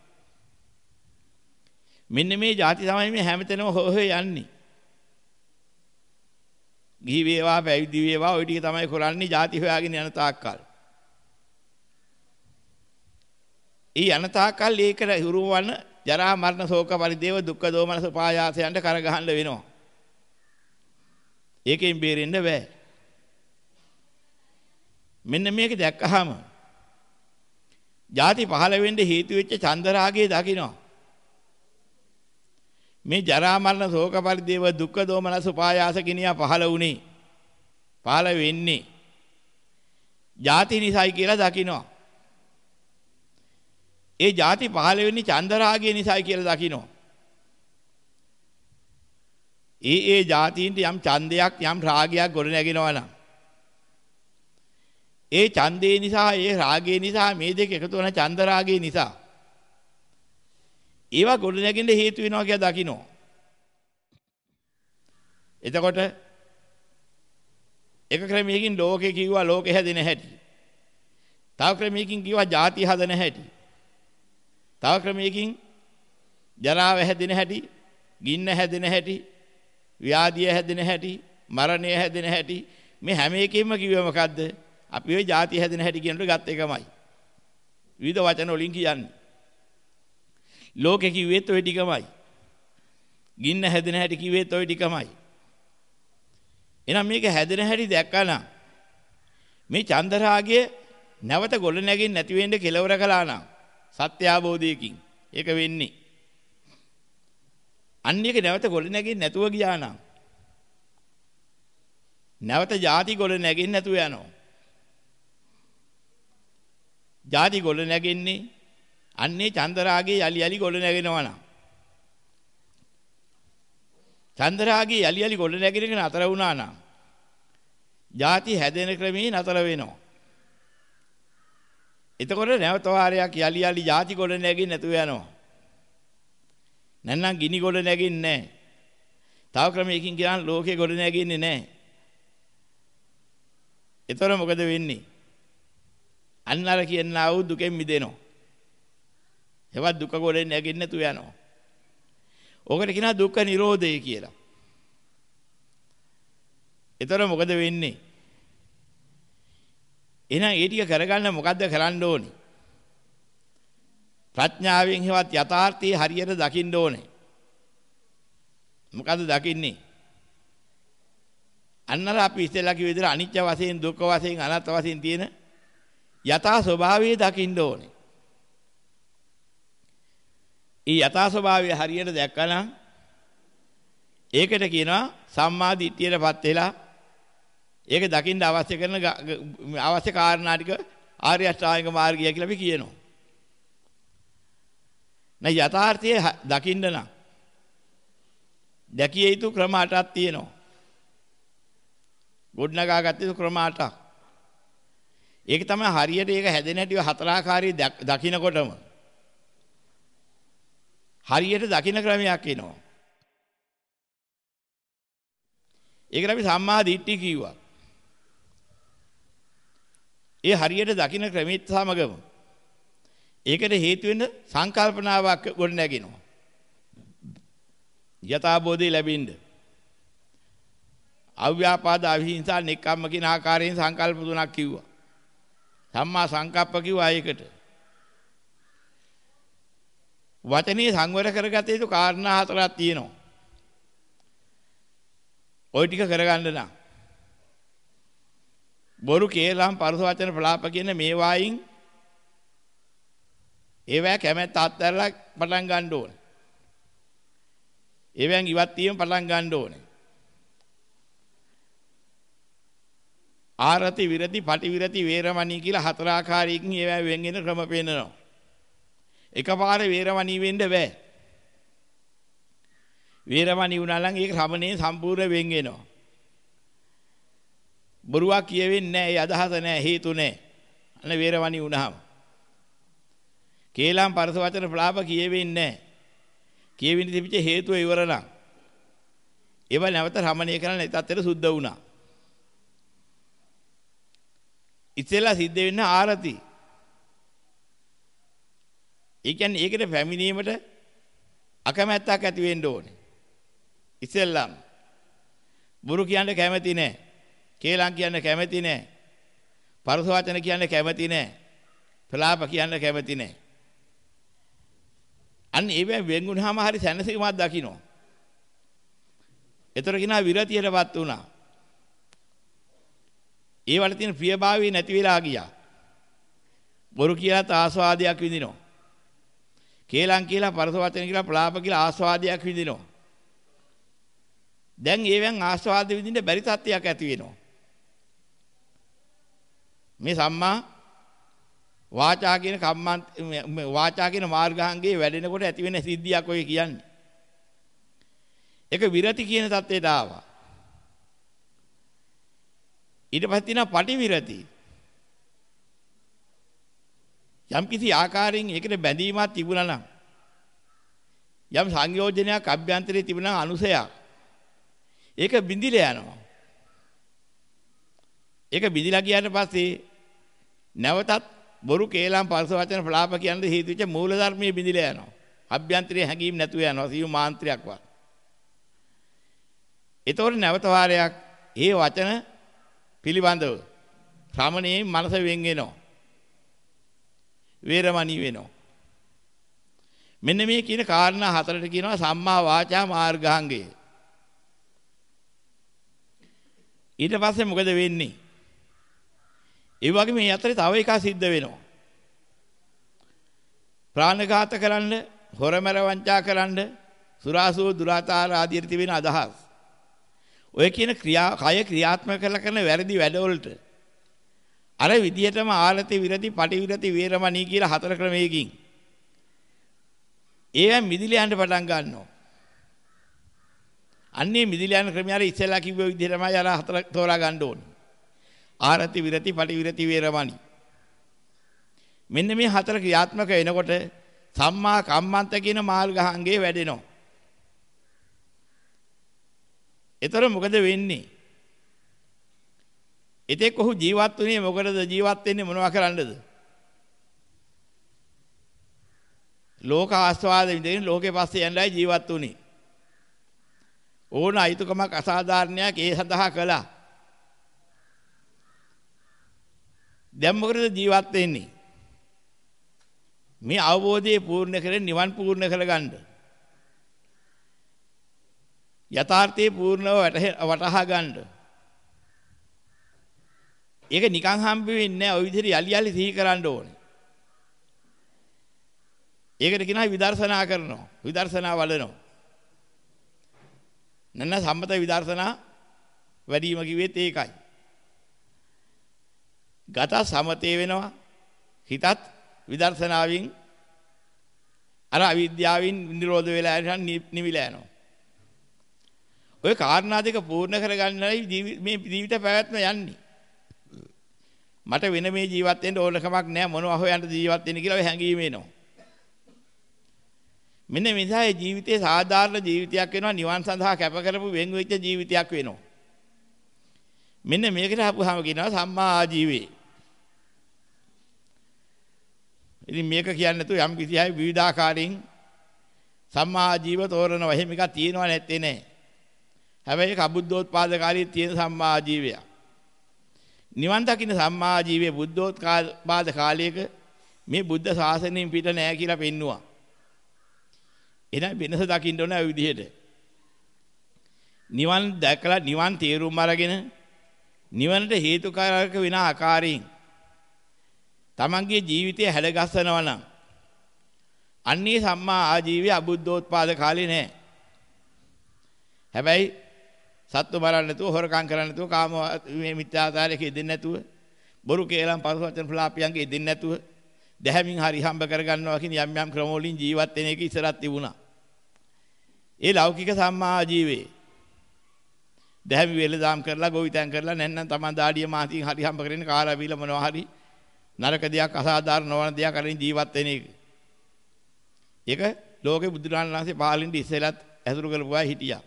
මෙන්න මේ ಜಾති තමයි මේ හැමතැනම හොය යන්නේ. ගිහි වේවා පැවිදි වේවා ওই ටික තමයි කරන්නේ ಜಾති හොයාගෙන යන තාක්කල්. ඊ යන තාක්කල් ඒක හුරු වන ජරා මරණ ශෝක පරිදේව දුක්ඛ දෝමනස පායාසයන්ට කරගහන්න වෙනවා. ඒකෙන් බේරෙන්න බෑ. මෙන්න මේක දැක්කහම ಜಾති පහළ වෙන්න හේතු වෙච්ච චන්දරාගය දකිනවා. මේ ජරා මරණ ශෝක පරිදේව දුක්ඛ දෝමනස උපායාස කිනියා පහළ වුණේ. පහළ වෙන්නේ. ಜಾති නිසයි කියලා දකිනවා. ඒ ಜಾති පහළ වෙන්නේ චන්දරාගය නිසයි කියලා දකිනවා. ඒ ඒ ಜಾතියින්ට යම් ඡන්දයක් යම් රාගයක් ගොඩ නැගෙනවා නම් ඒ ඡන්දේ නිසා ඒ රාගය නිසා මේ දෙක එකතු වෙන ඡන්ද රාගය නිසා ඒවා ගොඩනැගෙන්න හේතු වෙනවා කියලා දකිනවා. එතකොට එක ක්‍රමයකින් ලෝකේ කිව්වා ලෝකේ හැදෙන හැටි. තව ක්‍රමයකින් කිව්වා ಜಾති හදන හැටි. තව ක්‍රමයකින් ජරාව හැදෙන හැටි, ගින්න හැදෙන හැටි, ව්‍යාධිය හැදෙන හැටි, මරණය හැදෙන හැටි මේ හැම එකෙම කිව්වේ මොකද්ද? අපි ওই ಜಾති හැදෙන හැටි කියනට ගත් එකමයි. විවිධ වචන වලින් කියන්නේ ලෝකෙ කිව්වෙත් ওই ටිකමයි. ගින්න හැදෙන හැටි කිව්වෙත් ওই ටිකමයි. එහෙනම් මේක හැදෙන හැටි දැක්කනම් මේ චන්දරාගය නැවත ගොඩ නැගින් නැති වෙන්න කෙලවර කළා නම් සත්‍ය අවබෝධයකින් ඒක වෙන්නේ. අන්න එක නැවත ගොඩ නැගින් නැතුව ගියා නම් නැවත ಜಾති ගොඩ නැගින් නැතුව යනවා. ಜಾති ගොඩ නැගින්නේ අන්නේ චන්දරාගේ යලි යලි ගොඩ නැගෙනවා නම් චන්දරාගේ යලි යලි ගොඩ නැගිනක නතර වුණා නම් ಜಾති හැදෙන ක්‍රමේ නතර වෙනවා. එතකොට නැවත වාරයක් යලි යලි ಜಾති ගොඩ නැගින්න නැතුව යනවා. නැත්නම් ගිනි ගොඩ නැගින්නේ නැහැ. තව ක්‍රමයකින් කියනවා ලෝකේ ගොඩ නැගින්නේ නැහැ. එතකොට මොකද වෙන්නේ? අන්න අර කියනා වූ දුකෙන් මිදෙනවා. ඒවත් දුක ගොඩ නැගින්න නැතුව යනවා. ඕකට කියනවා දුක්ඛ නිරෝධය කියලා. එතකොට මොකද වෙන්නේ? එහෙනම් ඒ ටික කරගන්න මොකද්ද කරන්න ඕනේ? ප්‍රඥාවෙන් හෙවත් යථාර්ථයේ හරියට දකින්න ඕනේ. මොකද්ද දකින්නේ? අන්නර අපි ඉස්සෙල්ලා කිව්ව විදිහට අනිත්‍ය වශයෙන් දුක්ඛ වශයෙන් අනාත්ම වශයෙන් තියෙන යථා ස්වභාවය දකින්න ඕනේ. ඊ යථා ස්වභාවය හරියට දැක්කනම් ඒකට කියනවා සම්මා දිට්ඨියටපත් වෙලා ඒක දකින්න අවශ්‍ය කරන අවශ්‍ය කාරණා ටික ආර්ය අෂ්ටාංගික මාර්ගය කියලා අපි කියනවා. නැ යථාර්ථයේ දකින්න නම් දැකිය යුතු ක්‍රම 8ක් තියෙනවා. ගොඩනගා ගත්ත යුතු ක්‍රම 8ක්. ඒක තමයි හරියට ඒක හැදෙන හැටි හතරාකාරී දකින්නකොටම හරියට දකින්න ක්‍රමයක් එනවා. ඒකට අපි සම්මා දිට්ඨිය කිව්වා. ඒ හරියට දකින්න ක්‍රමීත් සමගම ඒකට හේතු වෙන සංකල්පනාවක් ගොඩ නැගෙනවා. යථාබෝධය ලැබෙන්න. අව්‍යාපාද අවිහිංසා නෙක්ඛම්ම කියන ආකාරයෙන් සංකල්ප තුනක් කිව්වා. සම්මා සංකප්ප කිව්වා ඒකට. වචනේ සංවර කරගත යුතු කාරණා හතරක් තියෙනවා. ওই ටික කරගන්න නම් බොරු කේලම් පරුස වචන ප්‍රලාප කියන මේ වයින් ඒවැ කැමැත්ත අත්හැරලා පටන් ගන්න ඕනේ. ඒවෙන් ඉවත් වීම පටන් ගන්න ඕනේ. ආරති විරති පටි විරති වේරමණී කියලා හතර ආකාරයකින් ඒවා වෙන්ගෙන ක්‍රම පෙන්නනවා. එකපාර වේරමණී වෙන්න බෑ. වේරමණී වුණා නම් ඒක ශ්‍රමණේ සම්පූර්ණ වෙන් වෙනවා. බොරුවක් කියවෙන්නේ නැහැ. ඒ අදහස නැහැ. හේතු නැහැ. අනේ වේරවණි වුණාම. කේලම් පරස වචන ප්‍රලාප කියවෙන්නේ නැහැ. කියවෙන්න තිබිච්ච හේතුව ඉවර නම්. ඒව නැවත රමණීය කරන්න නැතත්තර සුද්ධ වුණා. ඉතෙලා සිද්ධ වෙන්න ආරති. ඒ කියන්නේ ඒකට පැමිණීමට අකමැත්තක් ඇති වෙන්න ඕනේ. ඉතින්ලම් බුරු කියන්න කැමති නැහැ. කේලම් කියන්න කැමති නැහැ. පරස වචන කියන්න කැමති නැහැ. ප්‍රලාප කියන්න කැමති නැහැ. අන්න ඒවෙන් වෙන්ුණාම හරි සැනසීමක් දකින්න. ඒතර කිනා විරතියටපත් වුණා. ඒ වල තියෙන ප්‍රියභාවය නැති වෙලා ගියා. බොරු කියලා ආස්වාදයක් විඳිනවා. කේලම් කියලා පරස වචන කියලා ප්‍රලාප කියලා ආස්වාදයක් විඳිනවා. දැන් ඒවෙන් ආස්වාද විඳින්න බැරි තත්ත්වයක් ඇති වෙනවා. මේ සම්මා වාචා කියන කම්මන්ත වාචා කියන මාර්ගාංගයේ වැඩෙනකොට ඇති වෙන සිද්ධියක් ඔය කියන්නේ. ඒක විරති කියන தත්ත්වයට ආවා. ඊට පස්සේ තියෙනවා පටිවිරති. විරති. යම් කිසි ආකාරයෙන් ඒකට බැඳීමක් තිබුණා නම් යම් සංයෝජනයක් අභ්‍යන්තරයේ තිබුණා අනුසයක් ඒක බිඳිලා යනවා. ඒක බිඳිලා ගියාට පස්සේ නැවතත් බොරු කේලම් පරස වචන ප්‍රලාප කියන හේතු වෙච්ච මූල ධර්මයේ බිඳිලා යනවා. අභ්‍යන්තරයේ හැඟීම් නැතුව යනවා. සියු මාන්ත්‍රයක් වත්. ඒතකොට නැවත වාරයක් ඒ වචන පිළිබඳව ශ්‍රමණේ මනස වෙන් වෙනවා. වේරමණී වෙනවා. මෙන්න මේ කියන කාරණා හතරට කියනවා සම්මා වාචා මාර්ගාංගය. ඊට පස්සේ මොකද වෙන්නේ? ඒ වගේ මේ අතරේ තව එකක් සිද්ධ වෙනවා. ප්‍රාණඝාත කරන්න, හොරමර වංචා කරන්න, සුරාසෝ දුරාචාර ආදී තිබෙන අදහස්. ඔය කියන ක්‍රියා කය ක්‍රියාත්මක කරලා කරන වැරදි වැඩවලට අර විදියටම ආලති විරති පටිවිරති වේරමණී කියලා හතර ක්‍රමයකින් ඒවා මිදිලා යන්න පටන් ගන්නවා. අන්නේ මිදිලා යන ක්‍රමය අර ඉස්සෙල්ලා කිව්ව විදිහටමයි අර හතර තෝරා ගන්න ඕනේ. ආරති විරති පටිවිරති වේරමණී. මෙන්න මේ හතර ක්‍රියාත්මක වෙනකොට සම්මා කම්මන්ත කියන මාර්ගාංගයේ වැඩෙනවා. ඒතර මොකද වෙන්නේ? එතෙක් ඔහු ජීවත් වුණේ මොකටද ජීවත් වෙන්නේ මොනවා කරන්නද? ලෝක ආස්වාද විඳින්න ලෝකේ පස්සේ යන්නයි ජීවත් වුණේ. ඕන අයිතුකමක් අසාධාරණයක් ඒ සඳහා කළා. දැන් මොකටද ජීවත් වෙන්නේ? මේ අවබෝධය පූර්ණ කරගෙන නිවන් පූර්ණ කරගන්න. යථාර්ථයේ පූර්ණව වටහා ගන්න. ඒක නිකන් හම්බ වෙන්නේ නැහැ. ওই විදිහට යලි යලි සිහි කරන්න ඕනේ. ඒකට කියනවා විදර්ශනා කරනවා. විදර්ශනා වඩනවා. නන්න සම්මත විදර්ශනා වැඩිම කිව්වෙත් ඒකයි. ගත සමතේ වෙනවා. හිතත් විදර්ශනාවෙන් අර අවිද්‍යාවෙන් නිරෝධ වෙලා යන නිවිලා යනවා. ඔය කාරණා දෙක පූර්ණ කරගන්නයි මේ ජීවිත පැවැත්ම යන්නේ. මට වෙන මේ ජීවත් වෙන්න ඕනකමක් නැහැ මොනවා හොයන්න ජීවත් වෙන්න කියලා ඔය හැඟීම එනවා. මෙන්න මේ ජීවිතේ සාධාරණ ජීවිතයක් වෙනවා නිවන් සඳහා කැප කරපු වෙන් වෙච්ච ජීවිතයක් වෙනවා. මෙන්න මේකට අපුහම කියනවා සම්මා ආජීවේ. ඉතින් මේක කියන්නේ නැතුව යම් කිසි අය විවිධාකාරයෙන් සම්මා ආජීව තෝරනවා. එහෙම එකක් තියෙනව නැත්තේ නෑ. හැබැයි කබුද්ධෝත්පාද කාලයේ තියෙන සම්මා ආජීවය. නිවන් දකින්න සම්මා ආජීවයේ බුද්ධෝත්පාද කාලයක මේ බුද්ධ ශාසනයෙන් පිට නෑ කියලා පෙන්නවා. එහෙනම් වෙනස දකින්න ඕන ඒ විදිහට. නිවන් දැකලා නිවන් තේරුම් අරගෙන නිවනට හේතුකාරක වෙන ආකාරයෙන් තමන්ගේ ජීවිතය හැඩගස්සනවා නම් අන්නේ සම්මා ආජීවය අබුද්ධෝත්පාද කාලේ නෑ. හැබැයි සත්තු මරන්න නැතුව හොරකම් කරන්න නැතුව කාම මේ මිත්‍යාචාරයක ඉදෙන්නේ නැතුව බොරු කේලම් පරස වචන ෆ්ලාපියන්ගේ ඉදෙන්නේ නැතුව දැහැමින් හරි හම්බ කරගන්නවා කියන යම් යම් ක්‍රම වලින් ජීවත් වෙන එක ඉස්සරත් තිබුණා. ඒ ලෞකික සම්මා ආජීවේ දැහැමි වෙලදාම් කරලා ගොවිතැන් කරලා නැත්නම් තමන් දාඩිය මාතින් හරි හම්බ කරගෙන කාලා බීලා මොනවා හරි නරක දෙයක් අසාධාරණ නොවන දෙයක් අරින් ජීවත් වෙන එක. ඒක ලෝකේ බුදුරජාණන් වහන්සේ පාලින්දි ඉස්සෙලත් ඇසුරු කරපුවා හිටියා.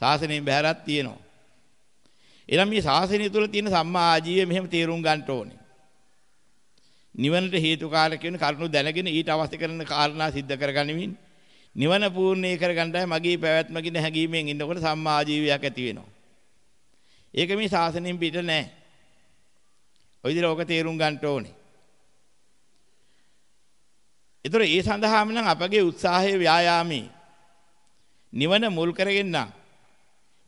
ශාසනයෙන් බැහැරක් තියෙනවා. එනම් මේ ශාසනය තුළ තියෙන සම්මා ආජීවය මෙහෙම තේරුම් ගන්න ඕනේ. නිවනට හේතුකාරක වෙන කරුණු දැනගෙන ඊට අවශ්‍ය කරන කාරණා සිද්ධ කරගනිමින් නිවන පූර්ණේ කරගන්නයි මගේ පැවැත්ම කියන හැඟීමෙන් ඉන්නකොට සම්මා ආජීවයක් ඇති වෙනවා. ඒක මේ ශාසනයෙන් පිට නෑ. ඔය විදිහට ඕක තේරුම් ගන්න ඕනේ. ඒතර ඒ සඳහාම නම් අපගේ උත්සාහයේ ව්‍යායාමේ නිවන මුල් කරගෙන නම්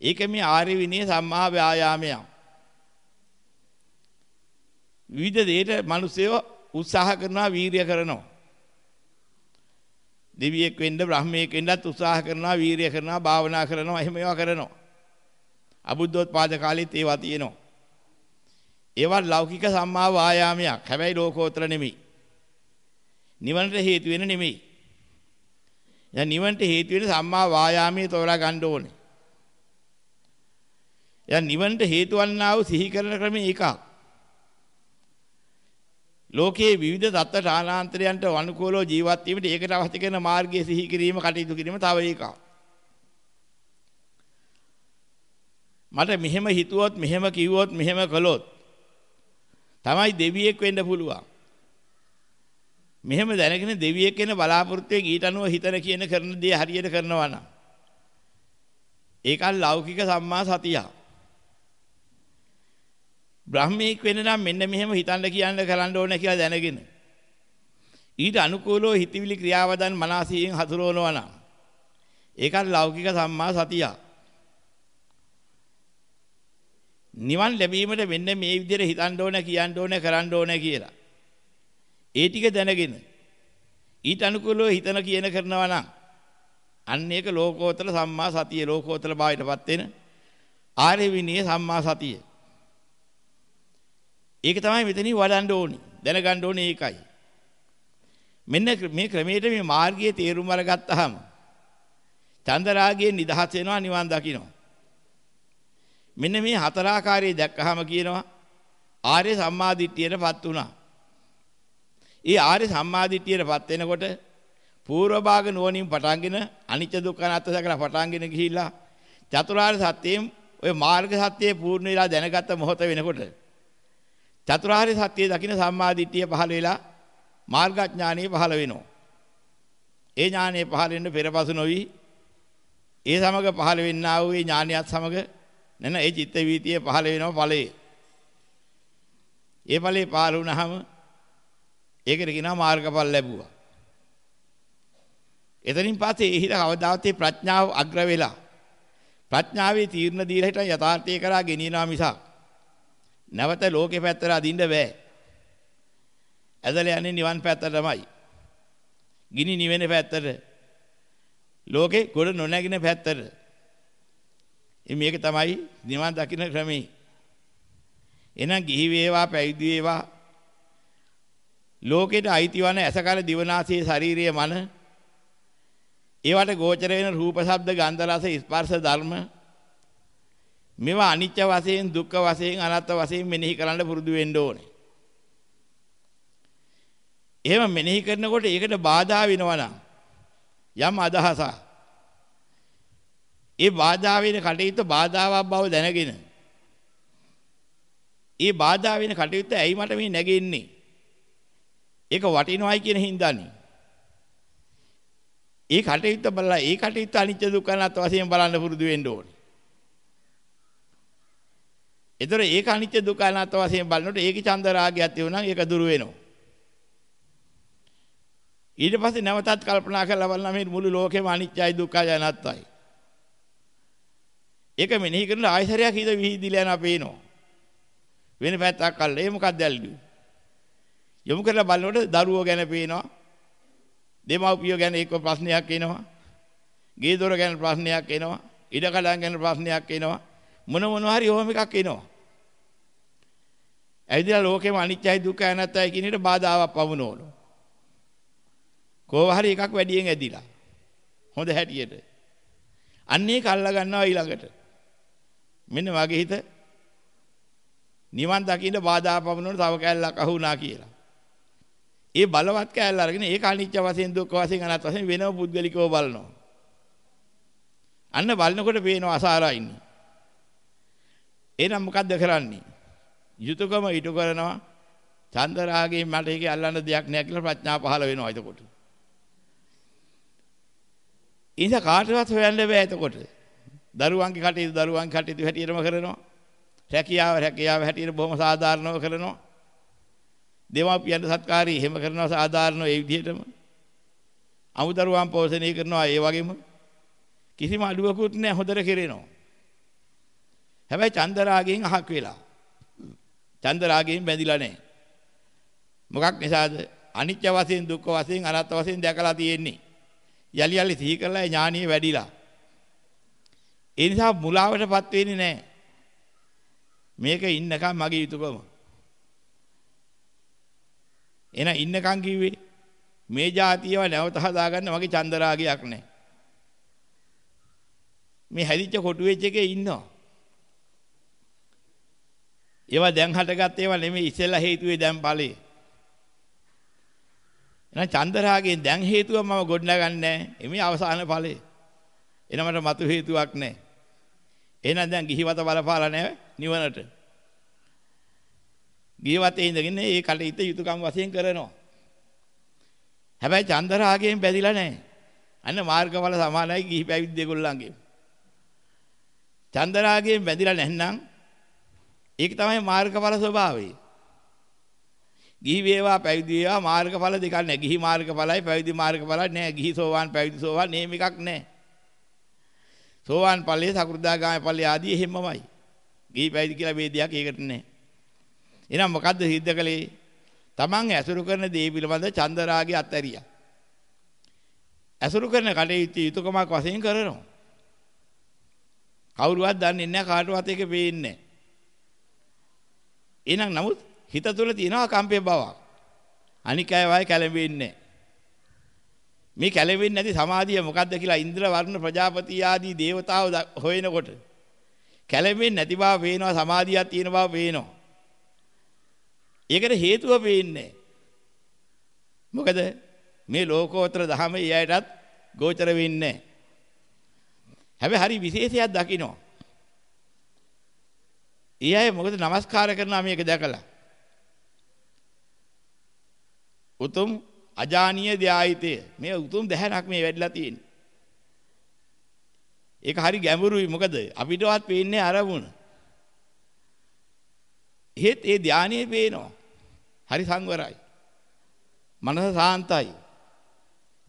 ඒක මේ ආර්ය විනය සම්මා ව්‍යායාමයක්. විවිධ දෙයට මිනිස්සුયો උත්සාහ කරනවා වීරිය කරනවා. දෙවියෙක් වෙන්න බ්‍රහ්මයෙක් වෙන්නත් උත්සාහ කරනවා වීරිය කරනවා භාවනා කරනවා එහෙම ඒවා කරනවා. අබුද්ධෝත්පාද කාලෙත් ඒවා තියෙනවා. ඒවා ලෞකික සම්මා වායාමයක්. හැබැයි ලෝකෝත්තර නෙමෙයි. නිවනට හේතු වෙන නෙමෙයි. දැන් නිවනට හේතු වෙන සම්මා වායාමයේ තෝරා ගන්න ඕනේ. එයා නිවනට හේතු වන්නා වූ සිහි කරන ක්‍රමය එකක්. ලෝකයේ විවිධ தත්ත ඨානාන්තරයන්ට අනුකූලව ජීවත් වීමට ඒකට අවශ්‍ය කරන මාර්ගයේ සිහි කිරීම කටයුතු කිරීම තව එකක්. මට මෙහෙම හිතුවොත් මෙහෙම කිව්වොත් මෙහෙම කළොත් තමයි දෙවියෙක් වෙන්න පුළුවන්. මෙහෙම දැනගෙන දෙවියෙක් වෙන බලාපොරොත්තුවෙන් ඊට අනුව හිතන කියන කරන දේ හරියට කරනවා නම් ඒකල් ලෞකික සම්මා සතියක්. බ්‍රහ්මීක් වෙන්න නම් මෙන්න මෙහෙම හිතන්න කියන්න කරන්න ඕන කියලා දැනගෙන ඊට අනුකූලව හිතවිලි ක්‍රියාවදන් මනසින් හසුරවනවා නම් ඒකත් ලෞකික සම්මා සතිය. නිවන් ලැබීමට මෙන්න මේ විදිහට හිතන්න ඕන කියන්න ඕන කරන්න ඕන කියලා. ඒ ටික දැනගෙන ඊට අනුකූලව හිතන කියන කරනවා නම් අන්න ඒක ලෝකෝත්තර සම්මා සතිය ලෝකෝත්තර භාවයටපත් වෙන ආර්ය විනය සම්මා සතිය. ඒක තමයි මෙතනින් වඩන්න ඕනි. දැනගන්න ඕනේ ඒකයි. මෙන්න මේ ක්‍රමයට මේ මාර්ගයේ තේරුම් අරගත්තාම චන්දරාගයෙන් නිදහස් වෙනවා නිවන් දකින්නවා. මෙන්න මේ හතරාකාරයේ දැක්කහම කියනවා ආර්ය සම්මාදිට්ඨියටපත් වුණා. ඒ ආර්ය සම්මාදිට්ඨියටපත් වෙනකොට පූර්ව භාග නුවණින් පටන්ගෙන අනිත්‍ය දුක්ඛ අනාත්ම දැකලා පටන්ගෙන ගිහිල්ලා චතුරාර්ය සත්‍යයෙන් ඔය මාර්ග සත්‍යයේ පූර්ණ වෙලා දැනගත්ත මොහොත වෙනකොට චතුරාර්ය සත්‍යය දකින්න සම්මාදිට්ඨිය පහළ වෙලා මාර්ගඥානිය පහළ වෙනවා. ඒ ඥානය පහළ වෙන්න පෙරපසු නොවි ඒ සමග පහළ වෙන්නා වූ ඒ ඥානියත් සමග නැන ඒ චිත්ත වීතිය පහළ වෙනවා ඵලයේ. ඒ ඵලේ පහළ වුණාම ඒකට කියනවා මාර්ගඵල ලැබුවා. එතනින් පස්සේ ඒ හිත කවදාවත් ප්‍රඥාව අග්‍ර වෙලා ප්‍රඥාවේ තීර්ණ දීලා හිටන් යථාර්ථය කරා ගෙනියනවා මිසක් නැවත ලෝකේ පැත්තට අදින්න බෑ. ඇදලා යන්නේ නිවන් පැත්තටමයි. ගිනි නිවෙන පැත්තට. ලෝකේ ගොඩ නොනැගින පැත්තට. මේක තමයි නිවන් දකින්න ක්‍රමේ. එහෙනම් ගිහි වේවා පැවිදි වේවා ලෝකෙට අයිති වන ඇසකල දිවනාසයේ ශාරීරිය මන ඒවට ගෝචර වෙන රූප ශබ්ද ගන්ධ රස ස්පර්ශ ධර්ම මේවා අනිත්‍ය වශයෙන් දුක්ඛ වශයෙන් අනාත්ම වශයෙන් මෙනෙහි කරන්න පුරුදු වෙන්න ඕනේ. එහෙම මෙනෙහි කරනකොට ඒකට බාධා වෙනවා යම් අදහසක්. ඒ බාධා වෙන කටයුත්ත බාධාවක් බව දැනගෙන ඒ බාධා වෙන කටයුත්ත ඇයි මට මේ නැගෙන්නේ? ඒක වටිනවයි කියන හින්දානේ. ඒ කටයුත්ත බලලා ඒ කටයුත්ත අනිත්‍ය දුක්ඛ අනාත්ම වශයෙන් බලන්න පුරුදු වෙන්න ඕනේ. ඒතර ඒක අනිත්‍ය දුක්ඛ අනාත්ම වශයෙන් බලනකොට ඒකේ චන්ද රාගයක් තියුණා නම් ඒක දුරු වෙනවා. ඊට පස්සේ නැවතත් කල්පනා කරලා බලනවා මේ මුළු ලෝකෙම අනිත්‍යයි දුක්ඛයි අනාත්තයි. ඒක මෙනෙහි කරන ආයසරයක් හිත විහිදිලා යනවා පේනවා. වෙන පැත්තක් අල්ල ඒ මොකක්ද ඇල්ලුවේ? යොමු කරලා බලනකොට දරුවෝ ගැන පේනවා. දෙමව්පියෝ ගැන එක්ක ප්‍රශ්නයක් එනවා. ගේ දොර ගැන ප්‍රශ්නයක් එනවා. ඉඩකඩම් ගැන ප්‍රශ්නයක් එනවා. මොන මොනවා හරි ඕම එකක් එනවා. ඇවිදලා ලෝකෙම අනිත්‍යයි දුක්ඛයි අනාත්තයි කියන එකට බාධාවක් පමුණවනවා. කෝව හරි එකක් වැඩියෙන් ඇදිලා. හොඳ හැටියට. අන්න ඒක අල්ලා ගන්නවා ඊළඟට. මෙන්න වගේ හිත නිවන් දකින්න බාධා පවනොත් තව කැලලක් අහුණා කියලා. ඒ බලවත් කැලල අරගෙන ඒක අනිත්‍ය වශයෙන් දුක්ඛ වශයෙන් අනාත්ම වශයෙන් වෙනම පුද්ගලිකව බලනවා. අන්න බලනකොට පේනවා අසාරා ඉන්නේ. එහෙනම් මොකද්ද කරන්නේ? යුතුයකම ඊට කරනවා. චන්ද රාගයෙන් මට ඒකේ අල්ලන්න දෙයක් නැහැ කියලා ප්‍රඥා පහළ වෙනවා එතකොට. ඉතින් කාටවත් හොයන්න බෑ එතකොට. දරුවන්ගේ කටයුතු දරුවන්ගේ කටයුතු හැටියටම කරනවා. රැකියාව රැකියාව හැටියට බොහොම සාධාරණව කරනවා. දෙමාපියන්ට සත්කාරී එහෙම කරනවා සාධාරණව ඒ විදිහටම. අමුදරුවන් පෝෂණය කරනවා ඒ වගේම. කිසිම අඩුවකුත් නැහැ හොඳට කෙරෙනවා. හැබැයි චන්දරාගයෙන් අහක් වෙලා. චන්දරාගයෙන් බැඳිලා නැහැ. මොකක් නිසාද? අනිත්‍ය වශයෙන් දුක්ඛ වශයෙන් අනාත්ම වශයෙන් දැකලා තියෙන්නේ. යලි යලි සිහි කරලා ඥානිය වැඩිලා. ඒ නිසා මුලාවටපත් වෙන්නේ නැහැ. මේක ඉන්නකම් මගේ යුතුයකම. එන ඉන්නකම් කිව්වේ මේ જાතියව නැවත හදාගන්න මගේ චන්දරාගයක් නැහැ. මේ හැදිච්ච කොටු වෙච්ච එකේ ඉන්නවා. ඒවා දැන් හටගත් ඒවා නෙමෙයි ඉස්සෙල්ලා හේතුවේ දැන් ඵලේ. එහෙනම් චන්දරාගයෙන් දැන් හේතුව මම ගොඩනගන්නේ එමේ අවසාන ඵලේ. එනමට මතු හේතුවක් නැහැ. එහෙනම් දැන් ගිහිවත බලපාලා නැහැ නිවනට. ගිහිවතේ ඉඳගෙන ඒ කටයුත්ත යුතුයකම් වශයෙන් කරනවා. හැබැයි චන්දරාගයෙන් බැඳිලා නැහැ. අන්න මාර්ගඵල සමානයි ගිහි පැවිදි දෙගොල්ලන්ගේ. චන්දරාගයෙන් බැඳිලා නැත්නම් ඒක තමයි මාර්ගඵල ස්වභාවය. ගිහි වේවා පැවිදි වේවා මාර්ගඵල දෙකක් නැහැ. ගිහි මාර්ගඵලයි පැවිදි මාර්ගඵලයි නැහැ. ගිහි සෝවාන් පැවිදි සෝවාන් නේම එකක් නැහැ. සෝවාන් ඵලයේ සකෘදාගාමී ඵලයේ ආදී එහෙමමයි. ගිහි පැවිදි කියලා ભેදයක් ඒකට නැහැ. එහෙනම් මොකද්ද සිද්ධ කළේ? Taman ඇසුරු කරන දේ පිළිබඳ චන්දරාගය අත්හැරියා. ඇසුරු කරන කටයුතු යුතුයකමක් වශයෙන් කරනවා. කවුරුවත් දන්නේ නැහැ කාටවත් ඒක පේන්නේ නැහැ. එහෙනම් නමුත් හිත තුළ තියෙනවා කම්පේ බවක්. අනික අය වයි කැළඹෙන්නේ මේ කැළඹෙන්නේ නැති සමාධිය මොකද්ද කියලා ඉන්ද්‍ර වර්ණ ප්‍රජාපති ආදී දේවතාවෝ හොයනකොට කැළඹෙන්නේ නැති බව පේනවා සමාධියක් තියෙන බව පේනවා. ඒකට හේතුව පේන්නේ මොකද මේ ලෝකෝත්තර ධහම ඊයටත් ගෝචර වෙන්නේ හැබැයි හරි විශේෂයක් දකින්න. ඊයය මොකද নমස්කාර කරනවා මේක දැකලා. උතුම් අජානීය ධායිතය මේ උතුම් දැහැනක් මේ වැඩිලා තියෙන්නේ. ඒක හරි ගැඹුරුයි මොකද අපිටවත් පේන්නේ අරමුණ. එහෙත් ඒ ධානයේ පේනවා. හරි සංවරයි. මනස සාන්තයි.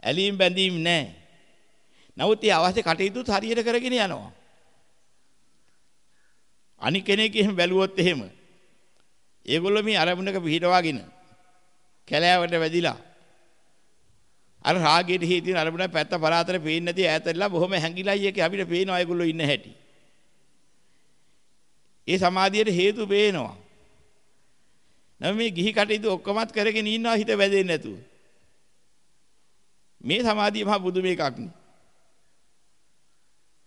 ඇලීම් බැඳීම් නැහැ. නමුත් ඒ අවශ්‍ය කටයුතු හරියට කරගෙන යනවා. අනික් කෙනෙක් එහෙම බැලුවොත් එහෙම ඒගොල්ලෝ මේ අරමුණක පිහිටවාගෙන කැලෑවට වැදිලා අර රාගයට හේතුවෙන අරමුණ පැත්ත පරාතට පේන්නේ නැති ඈතටලා බොහොම හැංගිලායි එකේ අපිට පේනවා ඒගොල්ලෝ ඉන්න හැටි. ඒ සමාධියට හේතු පේනවා. නම් මේ ගිහි කටයුතු ඔක්කොමත් කරගෙන ඉන්නවා හිත වැදෙන්නේ නැතුව. මේ සමාධිය මහා බුදු මේකක් නේ.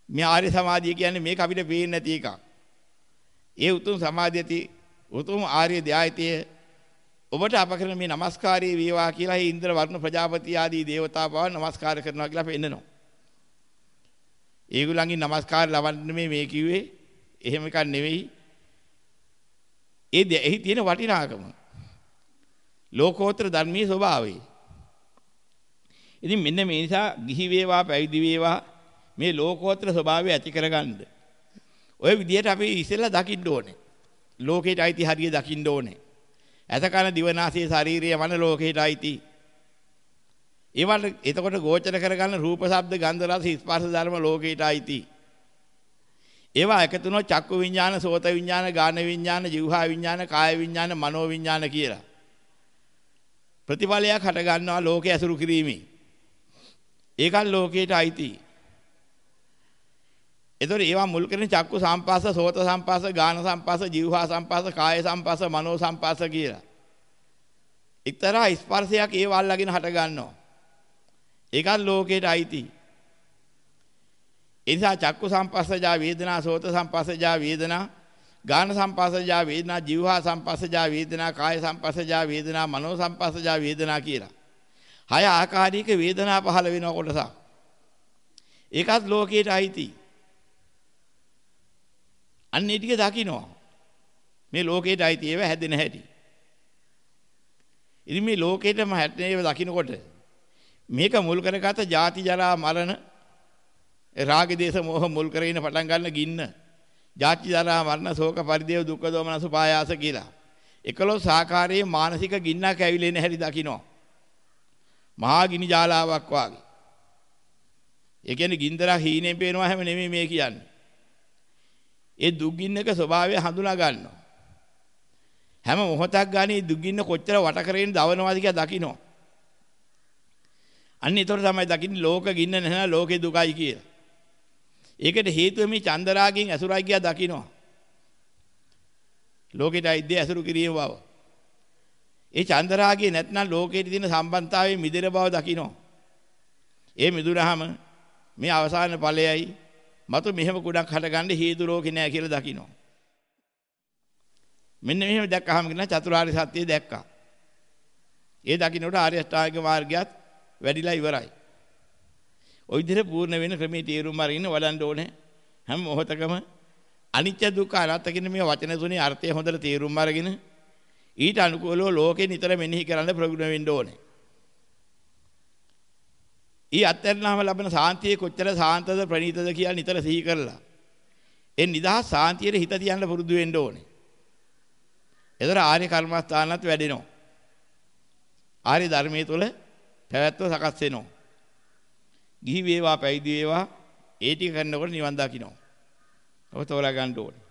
මේ ආර්ය සමාධිය කියන්නේ මේක අපිට පේන්නේ නැති එකක්. ඒ උතුම් සමාධියති උතුම් ආර්ය ධ්‍යායතය ඔබට අප කරන මේ নমස්කාරය වේවා කියලා ඒ ඉන්ද්‍ර වර්ණ ප්‍රජාපති ආදී දේවතා පවා নমස්කාර කරනවා කියලා අපි එන්නනවා. ඒගොල්ලන්ගේ নমස්කාර ලබන්නේ මේ මේ කිව්වේ එහෙම එකක් නෙවෙයි. ඒ එහි තියෙන වටිනාකම. ලෝකෝත්තර ධර්මයේ ස්වභාවය. ඉතින් මෙන්න මේ නිසා ගිහි වේවා පැවිදි වේවා මේ ලෝකෝත්තර ස්වභාවය ඇති කරගන්න ওই විදිහට අපි ඉස්සෙල්ලා දකින්න ඕනේ. ලෝකේට අයිති හරිය දකින්න ඕනේ. ඇතකන දිවනාසයේ ශාරීරිය මන ලෝකේට අයිති. ඒවල එතකොට ගෝචර කරගන්න රූප, ශබ්ද, ගන්ධ, රස, ස්පර්ශ ධර්ම ලෝකේට අයිති. ඒවා එකතුනෝ චක්කු විඤ්ඤාණ, සෝත විඤ්ඤාණ, ගාන විඤ්ඤාණ, જીවහා විඤ්ඤාණ, කාය විඤ්ඤාණ, මනෝ විඤ්ඤාණ කියලා. ප්‍රතිඵලයක් හට ගන්නවා ලෝකේ ඇසුරු කිරීමේ. ඒකත් ලෝකයට අයිතියි. එතකොට ඒවා මුල් කරගෙන චක්කු සම්පස්ස, සෝත සම්පස්ස, ගාන සම්පස්ස, જીවහා සම්පස්ස, කාය සම්පස්ස, මනෝ සම්පස්ස කියලා. එක්තරා ස්පර්ශයක් ඒ වල්ලාගෙන හට ගන්නවා. ඒකත් ලෝකයට අයිති. ඒ නිසා චක්කු සම්පස්සජා වේදනා, සෝත සම්පස්සජා වේදනා, ගාන සම්පස්සජා වේදනා, જીවහා සම්පස්සජා වේදනා, කාය සම්පස්සජා වේදනා, මනෝ සම්පස්සජා වේදනා කියලා. හය ආකාරයක වේදනා පහළ වෙන කොටසක්. ඒකත් ලෝකයට අයිති. අන්න ඒ ටික දකින්නවා. මේ ලෝකේට අයිති ඒවා හැදෙන හැටි. ඉතින් මේ ලෝකේටම හැදෙන ඒවා දකින්නකොට මේක මුල් කරගත ජාති ජරා මරණ රාග දේශ මොහ මුල් කරගෙන පටන් ගන්න ගින්න. ජාති ජරා මරණ ශෝක පරිදේව දුක්ඛ දෝමනස පායාස කියලා. 11 ආකාරයේ මානසික ගින්නක් ඇවිලෙන හැටි දකින්නවා. මහා ගිනි ජාලාවක් වාගේ. ඒ කියන්නේ ගින්දරක් හීනෙන් පේනවා හැම නෙමෙයි මේ කියන්නේ. ඒ දුක්ගින්නක ස්වභාවය හඳුනා ගන්නවා. හැම මොහොතක් ගානේ දුක්ගින්න කොච්චර වට කරගෙන දවනවාද කියලා දකින්න. අන්න ඒතර තමයි දකින්නේ ලෝක ගින්න නැහැ ලෝකේ දුකයි කියලා. ඒකට හේතුව මේ චන්දරාගෙන් ඇසුරයි කියලා දකින්න. ලෝකෙට අයිද්දේ ඇසුරු කිරීම බව. ඒ චන්දරාගේ නැත්නම් ලෝකයේ තියෙන සම්බන්ධතාවයේ මිදෙන බව දකින්න. ඒ මිදුනහම මේ අවසාන ඵලයයි මතු මෙහෙම කුඩක් හටගන්න හේතු රෝගේ නෑ කියලා දකිනවා. මෙන්න මෙහෙම දැක්කහම කියන චතුරාර්ය සත්‍යය දැක්කා. ඒ දකින්නට ආර්ය අෂ්ටාංගික මාර්ගයත් වැඩිලා ඉවරයි. ওই විදිහට පූර්ණ වෙන ක්‍රමයේ තේරුම් අරගෙන වඩන්න ඕනේ. හැම මොහොතකම අනිත්‍ය දුක්ඛ අනාත්ම කියන මේ වචන තුනේ අර්ථය හොඳට තේරුම් අරගෙන ඊට අනුකූලව ලෝකේ නිතර මෙනෙහි කරන්න ප්‍රගුණ වෙන්න ඕනේ. ඊ අත්හැරනාම ලබන සාන්තිය කොච්චර සාන්තද ප්‍රණීතද කියලා නිතර සිහි කරලා ඒ නිදහස් සාන්තියේ හිත තියන්න පුරුදු වෙන්න ඕනේ. එතන ආර්ය කර්මස්ථානත් වැඩෙනවා. ආර්ය ධර්මයේ තුල පැවැත්ම සකස් වෙනවා. ගිහි වේවා පැවිදි වේවා ඒ ටික කරනකොට නිවන් දකින්න. ඔබ තෝරා ගන්න ඕනේ.